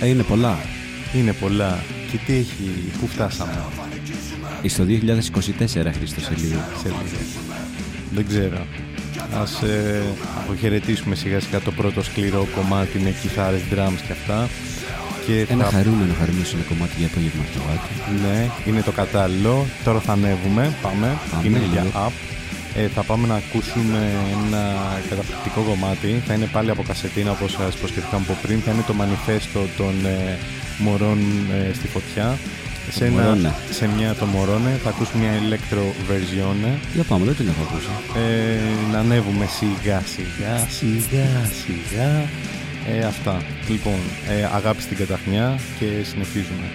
Ε, είναι πολλά. Είναι πολλά. Και τι έχει, πού φτάσαμε; Στο 2024 Χρήστο σε λίγο. σε λίγο. Δεν ξέρω. Ας ε, αποχαιρετήσουμε σιγά σιγά το πρώτο σκληρό κομμάτι με κιθάρες, drums και αυτά. Και Ένα θα... χαρούμενο χαρμόσυνο κομμάτι για απόγευμα Χιβάτι. Ναι, είναι το κατάλληλο. Τώρα θα ανέβουμε. Πάμε. Πάμε, είναι λίγο. για up. Ε, θα πάμε να ακούσουμε ένα καταπληκτικό κομμάτι. Θα είναι πάλι από κασετίνα όπως σας υποσχεθήκαμε από πριν. Θα είναι το μανιφέστο των ε, μωρών ε, στη φωτιά. Σε, ένα, Μωρώνε. σε μια το μωρώνε θα ακούσουμε μια electro version. Για πάμε, δεν την έχω ακούσει. Ε, να ανέβουμε σιγά σιγά σιγά σιγά. Ε, αυτά. Λοιπόν, ε, αγάπη στην καταχνιά και συνεχίζουμε.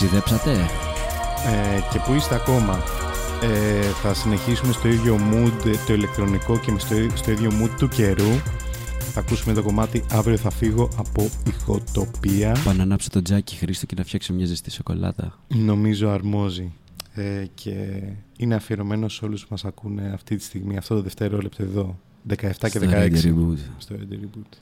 Ταξιδέψατε; Ε, και που είστε ακόμα; Ε, θα συνεχίσουμε στο ίδιο mood το ηλεκτρονικό και στο, στο ίδιο mood του καιρού. Θα ακούσουμε το κομμάτι «Αύριο θα φύγω» από ηχοτοπία. Πάω να ανάψω το τζάκι Χρήστο και να φτιάξω μια ζεστή σοκολάτα. Νομίζω αρμόζει. Ε, και είναι αφιερωμένος σε όλους που μας ακούνε αυτή τη στιγμή, αυτό το δευτερόλεπτο εδώ. 17 και Στο 16. Radio Reboot. Στο Radio Reboot.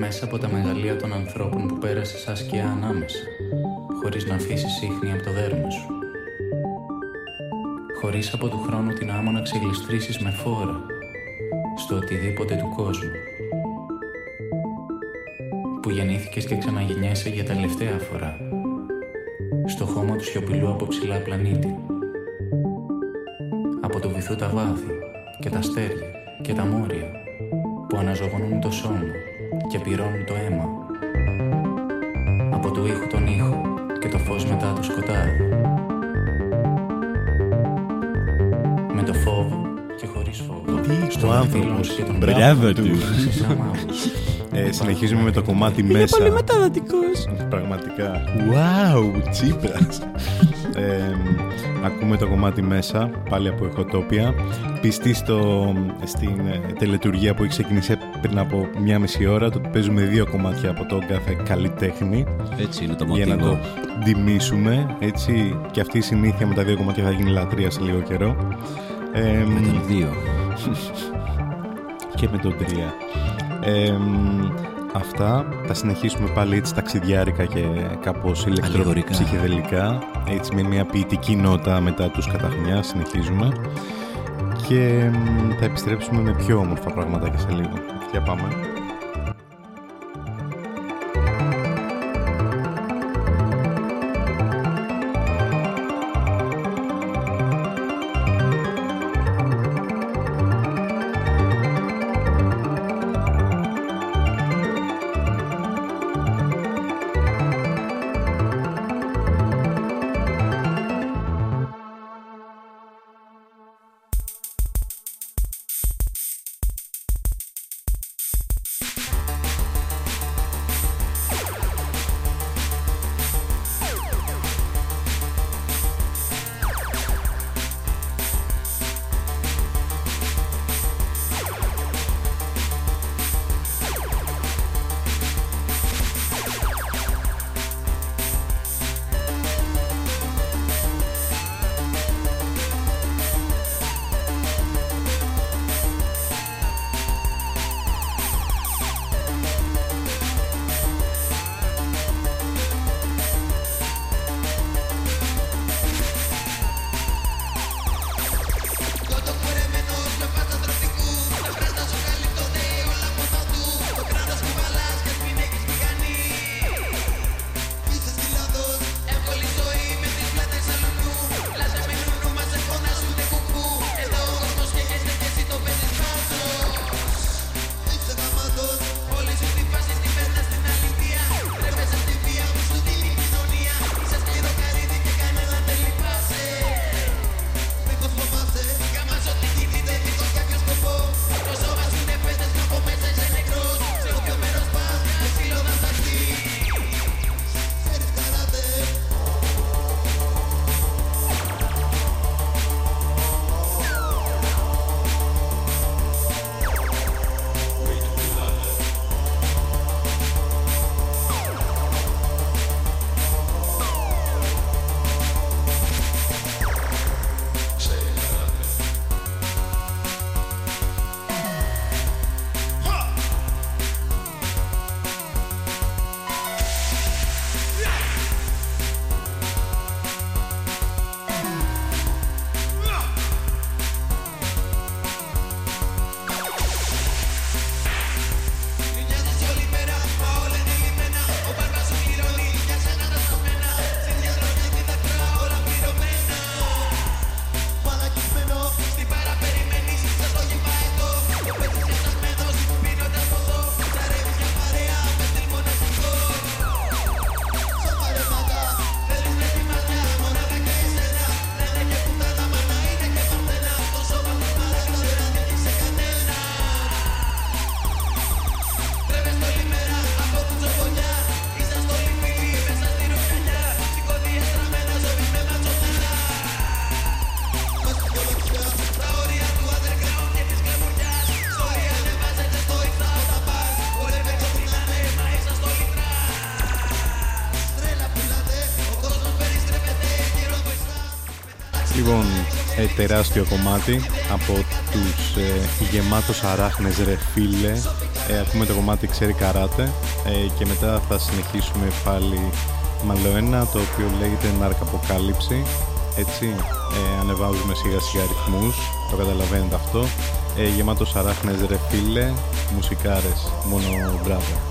Μέσα από τα μεγαλεία των ανθρώπων που πέρασες σαν σκιά ανάμεσα, χωρίς να αφήσεις ίχνη από το δέρμα σου. Χωρίς από του χρόνου την άμμο να ξεγλιστρήσεις με φόρα, στο οτιδήποτε του κόσμου. Που γεννήθηκες και ξαναγεννιέσαι για τελευταία φορά, στο χώμα του σιωπηλού από ψηλά πλανήτη. Από το βυθού τα βάθη, και τα αστέρια και τα μόρια που αναζωογονούν το σώμα και πυρώνουν το αίμα από του ήχου τον ήχο και το φως μετά το σκοτάδι με το φόβο και χωρίς φόβο στο ο άνθρωπος. εκδήλωση και τον Μπράβο τάφο του. σε σαμάους. Ε, συνεχίζουμε με το κομμάτι μέσα. Είναι πολύ μεταδοτικός. Πραγματικά. Wow, Τσίπρας. Ε, ακούμε το κομμάτι μέσα, πάλι από Εχοτόπια. Πιστή στο, στην ε, τελετουργία που έχει ξεκινήσει πριν από μια μισή ώρα, το ότι παίζουμε δύο κομμάτια από τον κάθε καλλιτέχνη Έτσι είναι το για να το μοτίβο. τιμήσουμε. Έτσι, και αυτή η συνήθεια με τα δύο κομμάτια θα γίνει λατρεία σε λίγο καιρό. Ε, Με τον δύο. και με τον 3. Ε, μ, αυτά θα συνεχίσουμε πάλι έτσι ταξιδιάρικα και κάπως Αλληγορικά. ηλεκτροψυχεδελικά έτσι με μια ποιητική νότα μετά τους καταχνιά συνεχίζουμε και μ, θα επιστρέψουμε με πιο όμορφα πραγματάκια σε λίγο. Για πάμε. Τεράστιο κομμάτι από τους ε, γεμάτος αράχνες ρε φίλε. Ε, ακούμε το κομμάτι «Ξέρει καράτε» ε, και μετά θα συνεχίσουμε πάλι με άλλο ένα το οποίο λέγεται «Ναρκαποκάλυψη». Έτσι, ε, ανεβάζουμε σιγά σιγά ρυθμούς, το καταλαβαίνετε αυτό. Ε, γεμάτος αράχνες ρε φίλε, μουσικάρες, μόνο μπράβο.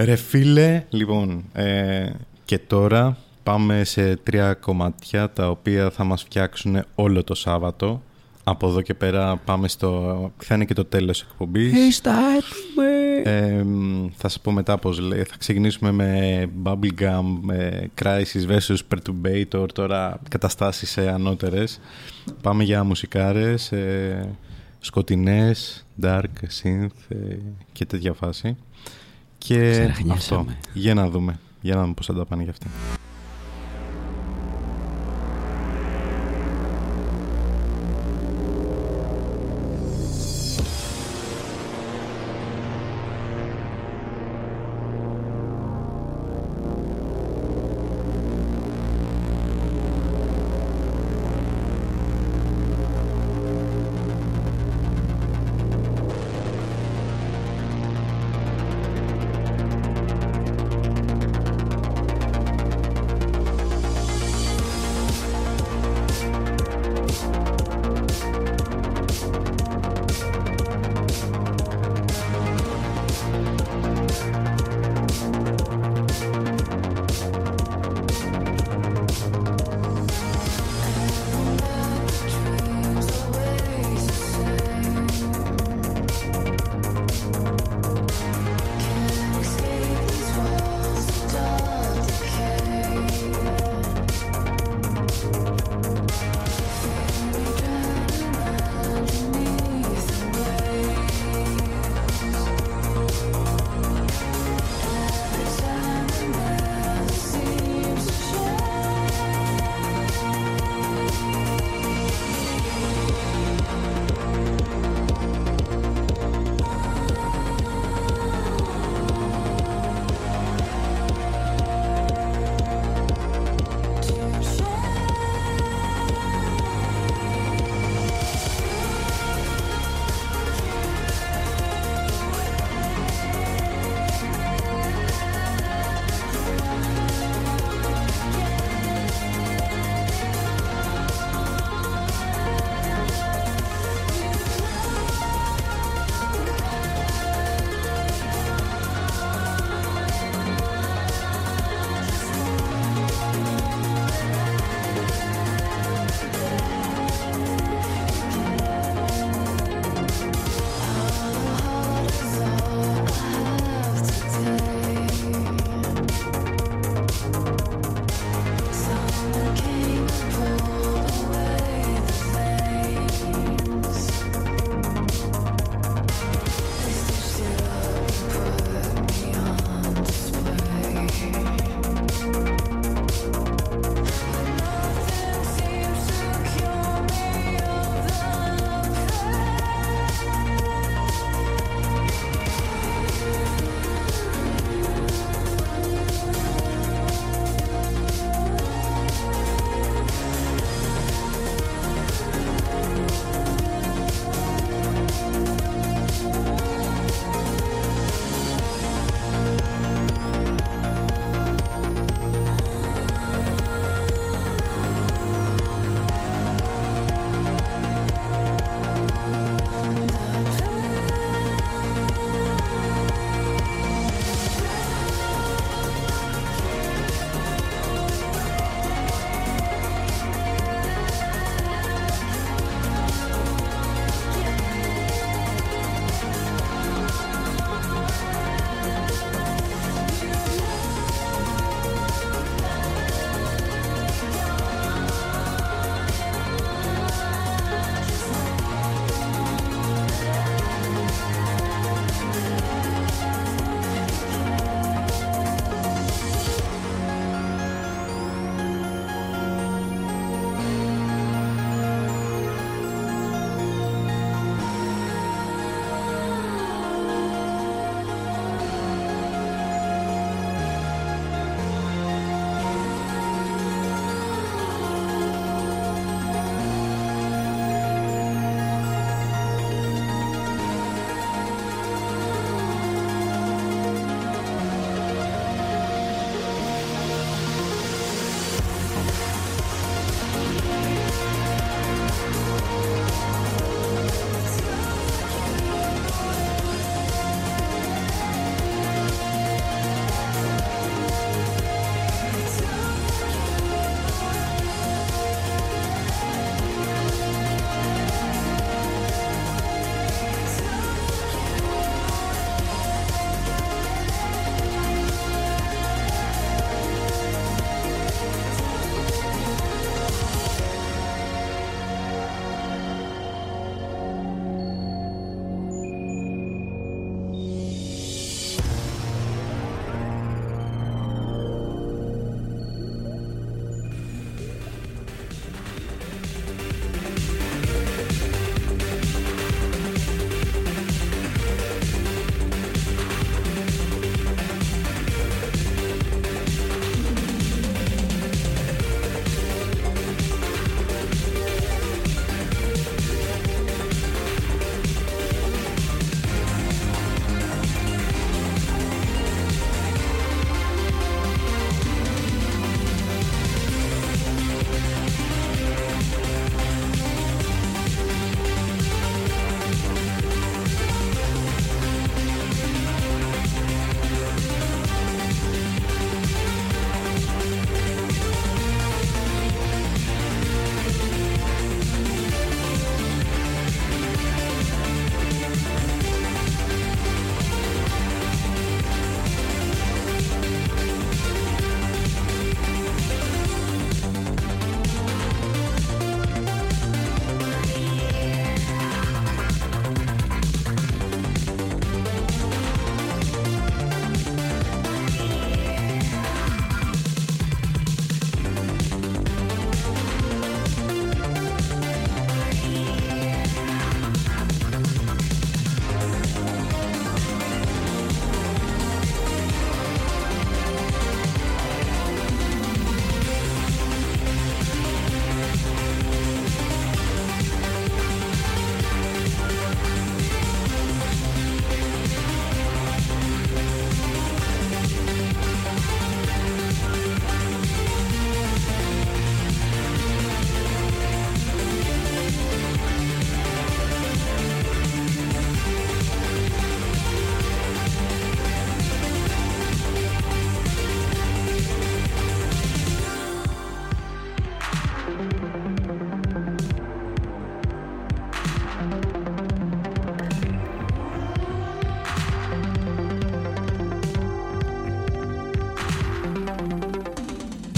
Ρε φίλε, λοιπόν, ε, και τώρα πάμε σε τρία κομματιά τα οποία θα μας φτιάξουν όλο το Σάββατο. Από εδώ και πέρα πάμε στο... θα είναι και το τέλος εκπομπής. Είστε έτοιμοι! Ε, θα σας πω μετά πώς λέει. Θα ξεκινήσουμε με Bubblegum, με Crisis vs Perturbator, τώρα καταστάσεις ε, ανώτερες. Πάμε για μουσικάρες, ε, σκοτεινές, dark, synth ε, και τέτοια φάση. Και Ξεραχνιάσαμε. αυτό, για να δούμε. Για να δούμε πώς θα τα πάνε για αυτά.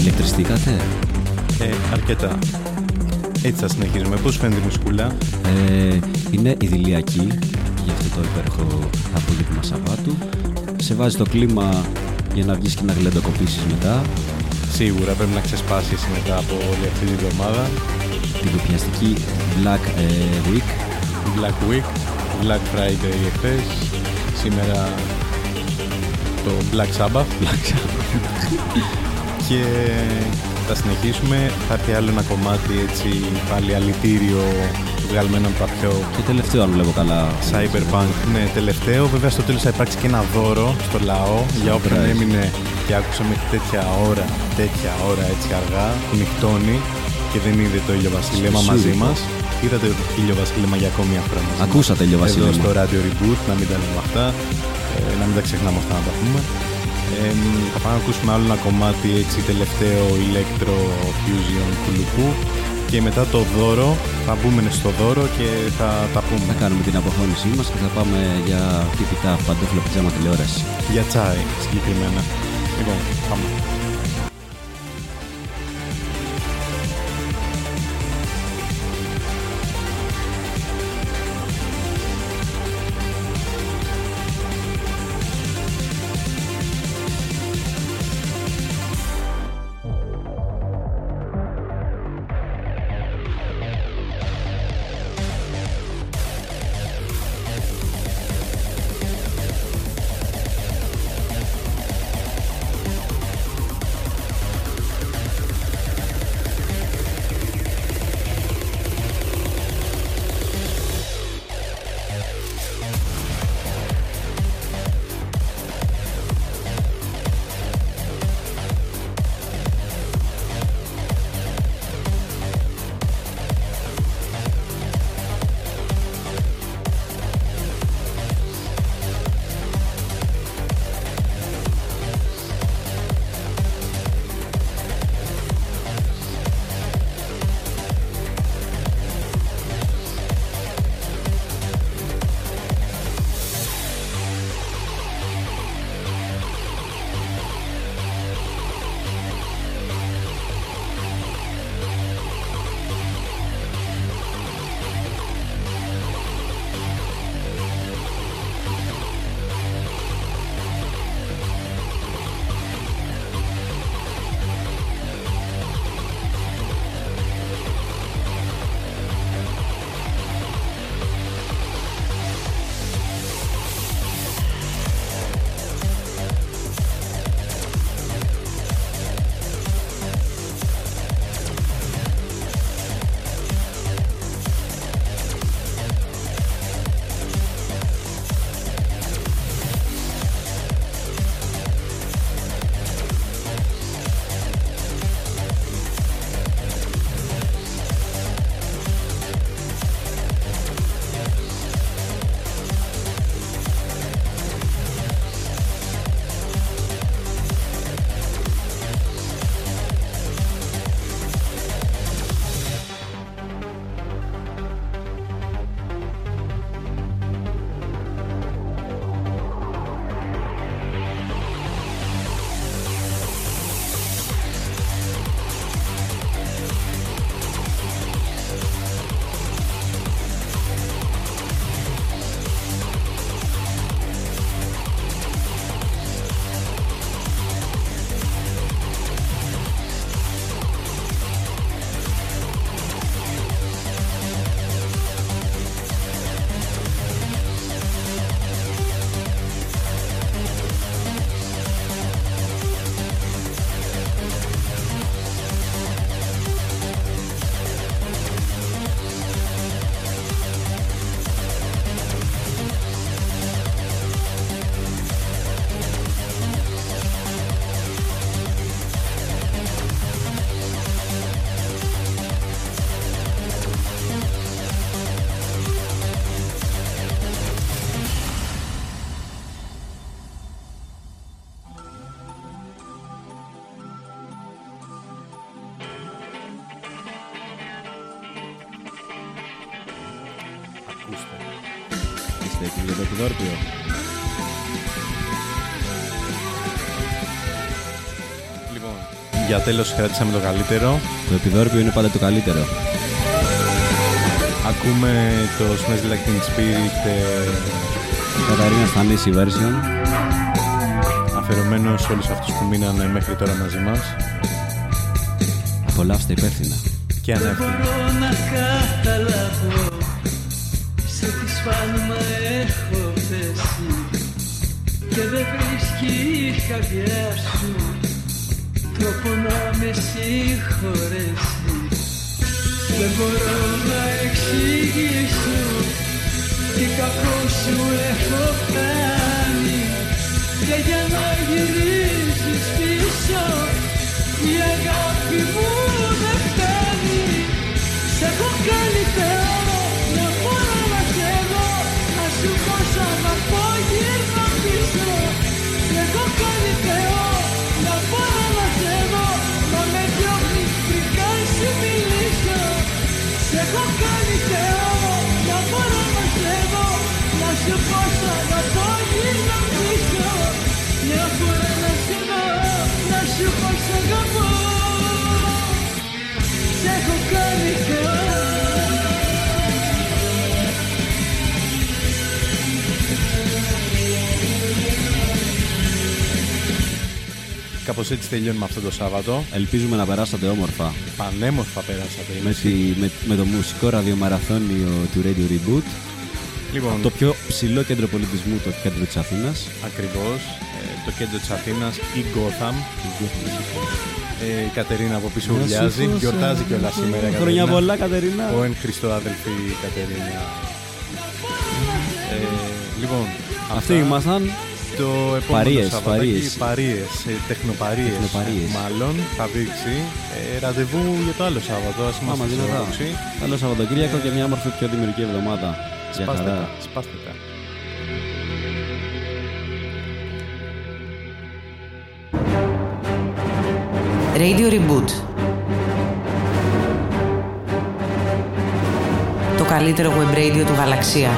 Μετριστήκατε. Ε, αρκετά. Έτσι θα συνεχίζουμε. Πώς φαίνεται η μουσικούλα. Ε, είναι idηλιακή για αυτό το υπέροχο απόγευμα Σαββάτου. Σε βάζει το κλίμα για να βγεις και να γλεντοκοπήσεις μετά. Σίγουρα πρέπει να ξεσπάσεις μετά από όλη αυτή τη εβδομάδα. Την πιαστική Black ε, Week. Black Week, Black Friday εχθές. Σήμερα το Black Sabbath. Black και θα συνεχίσουμε. Θα έρθει άλλο ένα κομμάτι έτσι πάλι αλητήριο βγαλμένο από τα πιο Και τελευταίο, αν βλέπω καλά. Cyberpunk. Ναι, τελευταίο. Βέβαια στο τέλος θα υπάρξει και ένα δώρο στο λαό για όποιον Surprise. έμεινε και άκουσε μέχρι τέτοια ώρα, τέτοια ώρα έτσι αργά που νυχτώνει και δεν είδε το ηλιοβασίλεμα Στη μαζί Σούριχο. μας. Είδατε το ηλιοβασίλεμα για ακόμη μια φορά μαζί μας. Ακούσατε ηλιοβασίλεμα. Εδώ στο Radio Reboot, να μην τα λέμε αυτά, ε, να μην τα ξεχνάμε αυτά να τα πούμε. Ε, μ, θα πάμε να ακούσουμε άλλο ένα κομμάτι έτσι τελευταίο Electro Fusion του Λουκού και μετά το δώρο, θα μπούμε στο δώρο και θα τα πούμε. Θα κάνουμε την αποχώρησή μας και θα πάμε για τύπητα παντόφλο πιτζάμα τηλεόραση. Για τσάι συγκεκριμένα. Λοιπόν, πάμε. Για τέλος κρατήσαμε το καλύτερο. Το επιδόρπιο είναι πάντα το καλύτερο. Ακούμε το Smells Like Teen Spirit ε, Καταρίνα Στανίση version. αφιερωμένος σε όλους αυτούς που μείνανε μέχρι τώρα μαζί μας Απολαύστε υπεύθυνα. και ανεύθυνα. μπορώ να καταλάβω Σε τι σφάλμα έχω πέσει Και δεν βρίσκει η καρδιά σου Τρόπο να με συγχωρέσει Δεν μπορώ να εξηγήσω Τι κακό σου έχω κάνει. Και για να γυρίσεις πίσω η αγάπη μου δεν φτάνει. Σ' έχω κάνει Κάπως έτσι τελειώνουμε αυτό το Σάββατο. Ελπίζουμε να περάσατε όμορφα. Πανέμορφα πέρασατε. Με, τη, με, με το μουσικό ραδιομαραθώνιο του Radio Reboot. Λοιπόν, Το πιο ψηλό κέντρο πολιτισμού, το κέντρο της Αθήνας. Ακριβώς. Ε, το κέντρο της Αθήνας, η Gotham. Ε, η Κατερίνα από πίσω Να σου ουλιάζει. πω Γιορτάζει σαν- κιόλα σήμερα. η Χρόνια Κατερίνα. πολλά, Κατερίνα. Ο εν Χριστό αδελφή Κατερίνα. Ε, λοιπόν, Αυτοί αυτά. ήμασταν. Το επόμενο Παρείες, Σαββατάκι, παρείες. παρείες, ε, τεχνοπαρείες, Τεχνοπαρείες. μάλλον θα δείξει. Ε, ραντεβού για το άλλο Σάββατο, ας Άμα είμαστε δυνατά. αισιόδοξοι. Καλό Σαββατοκύριακο και μια όμορφη πιο δημιουργική εβδομάδα. Για Σπάστε χαρά. τα, σπάστε τα. Radio Reboot. Το καλύτερο web radio του γαλαξία.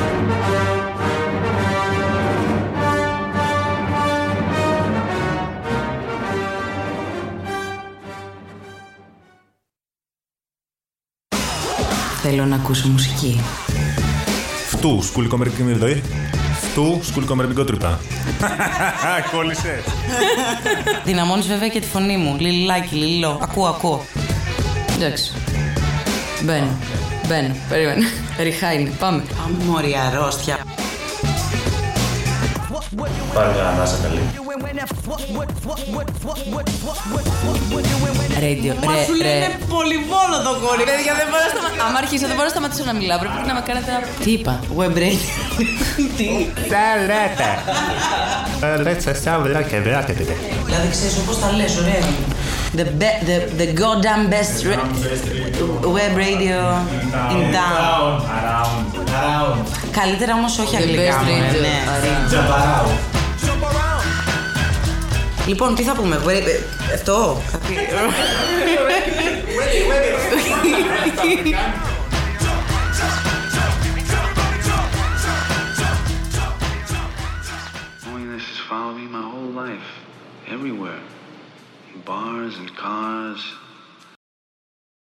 Θέλω να ακούσω μουσική. Φτού, σκουλικομερική με δοή. Φτού, σκουλικομερικό τρυπά. Κόλλησε. Δυναμώνεις βέβαια και τη φωνή μου. Λιλιλάκι, λιλιλό. Ακούω, ακούω. Εντάξει. Μπαίνω. Μπαίνω. Περίμενε. Ριχά είναι. Πάμε. Αμόρια αρρώστια. Πάρε μια ανάσα καλή. Radio. Μα Ρε, σου λένε ρε. πολυβόλο το κόρη. Παιδιά, δεν μπορώ να σταματήσω. Άμα αρχίσω, δεν μπορώ να σταματήσω να μιλάω. Πρέπει να με κάνετε. Τι είπα, web radio. Τι; Δεν λέτε. Δεν λέτε, σαν βλάκια, βλάκια. Δηλαδή, ξέρεις όπως τα λες, ωραία. είναι. The, be- the, the goddamn best ra- web radio in town. Καλύτερα όμως όχι The αγγλικά. best μωρέ, radio. ναι. Λοιπόν, τι θα πούμε, web- ε, αυτό. κάτι- Loneliness has followed me my whole life, everywhere. In bars and cars,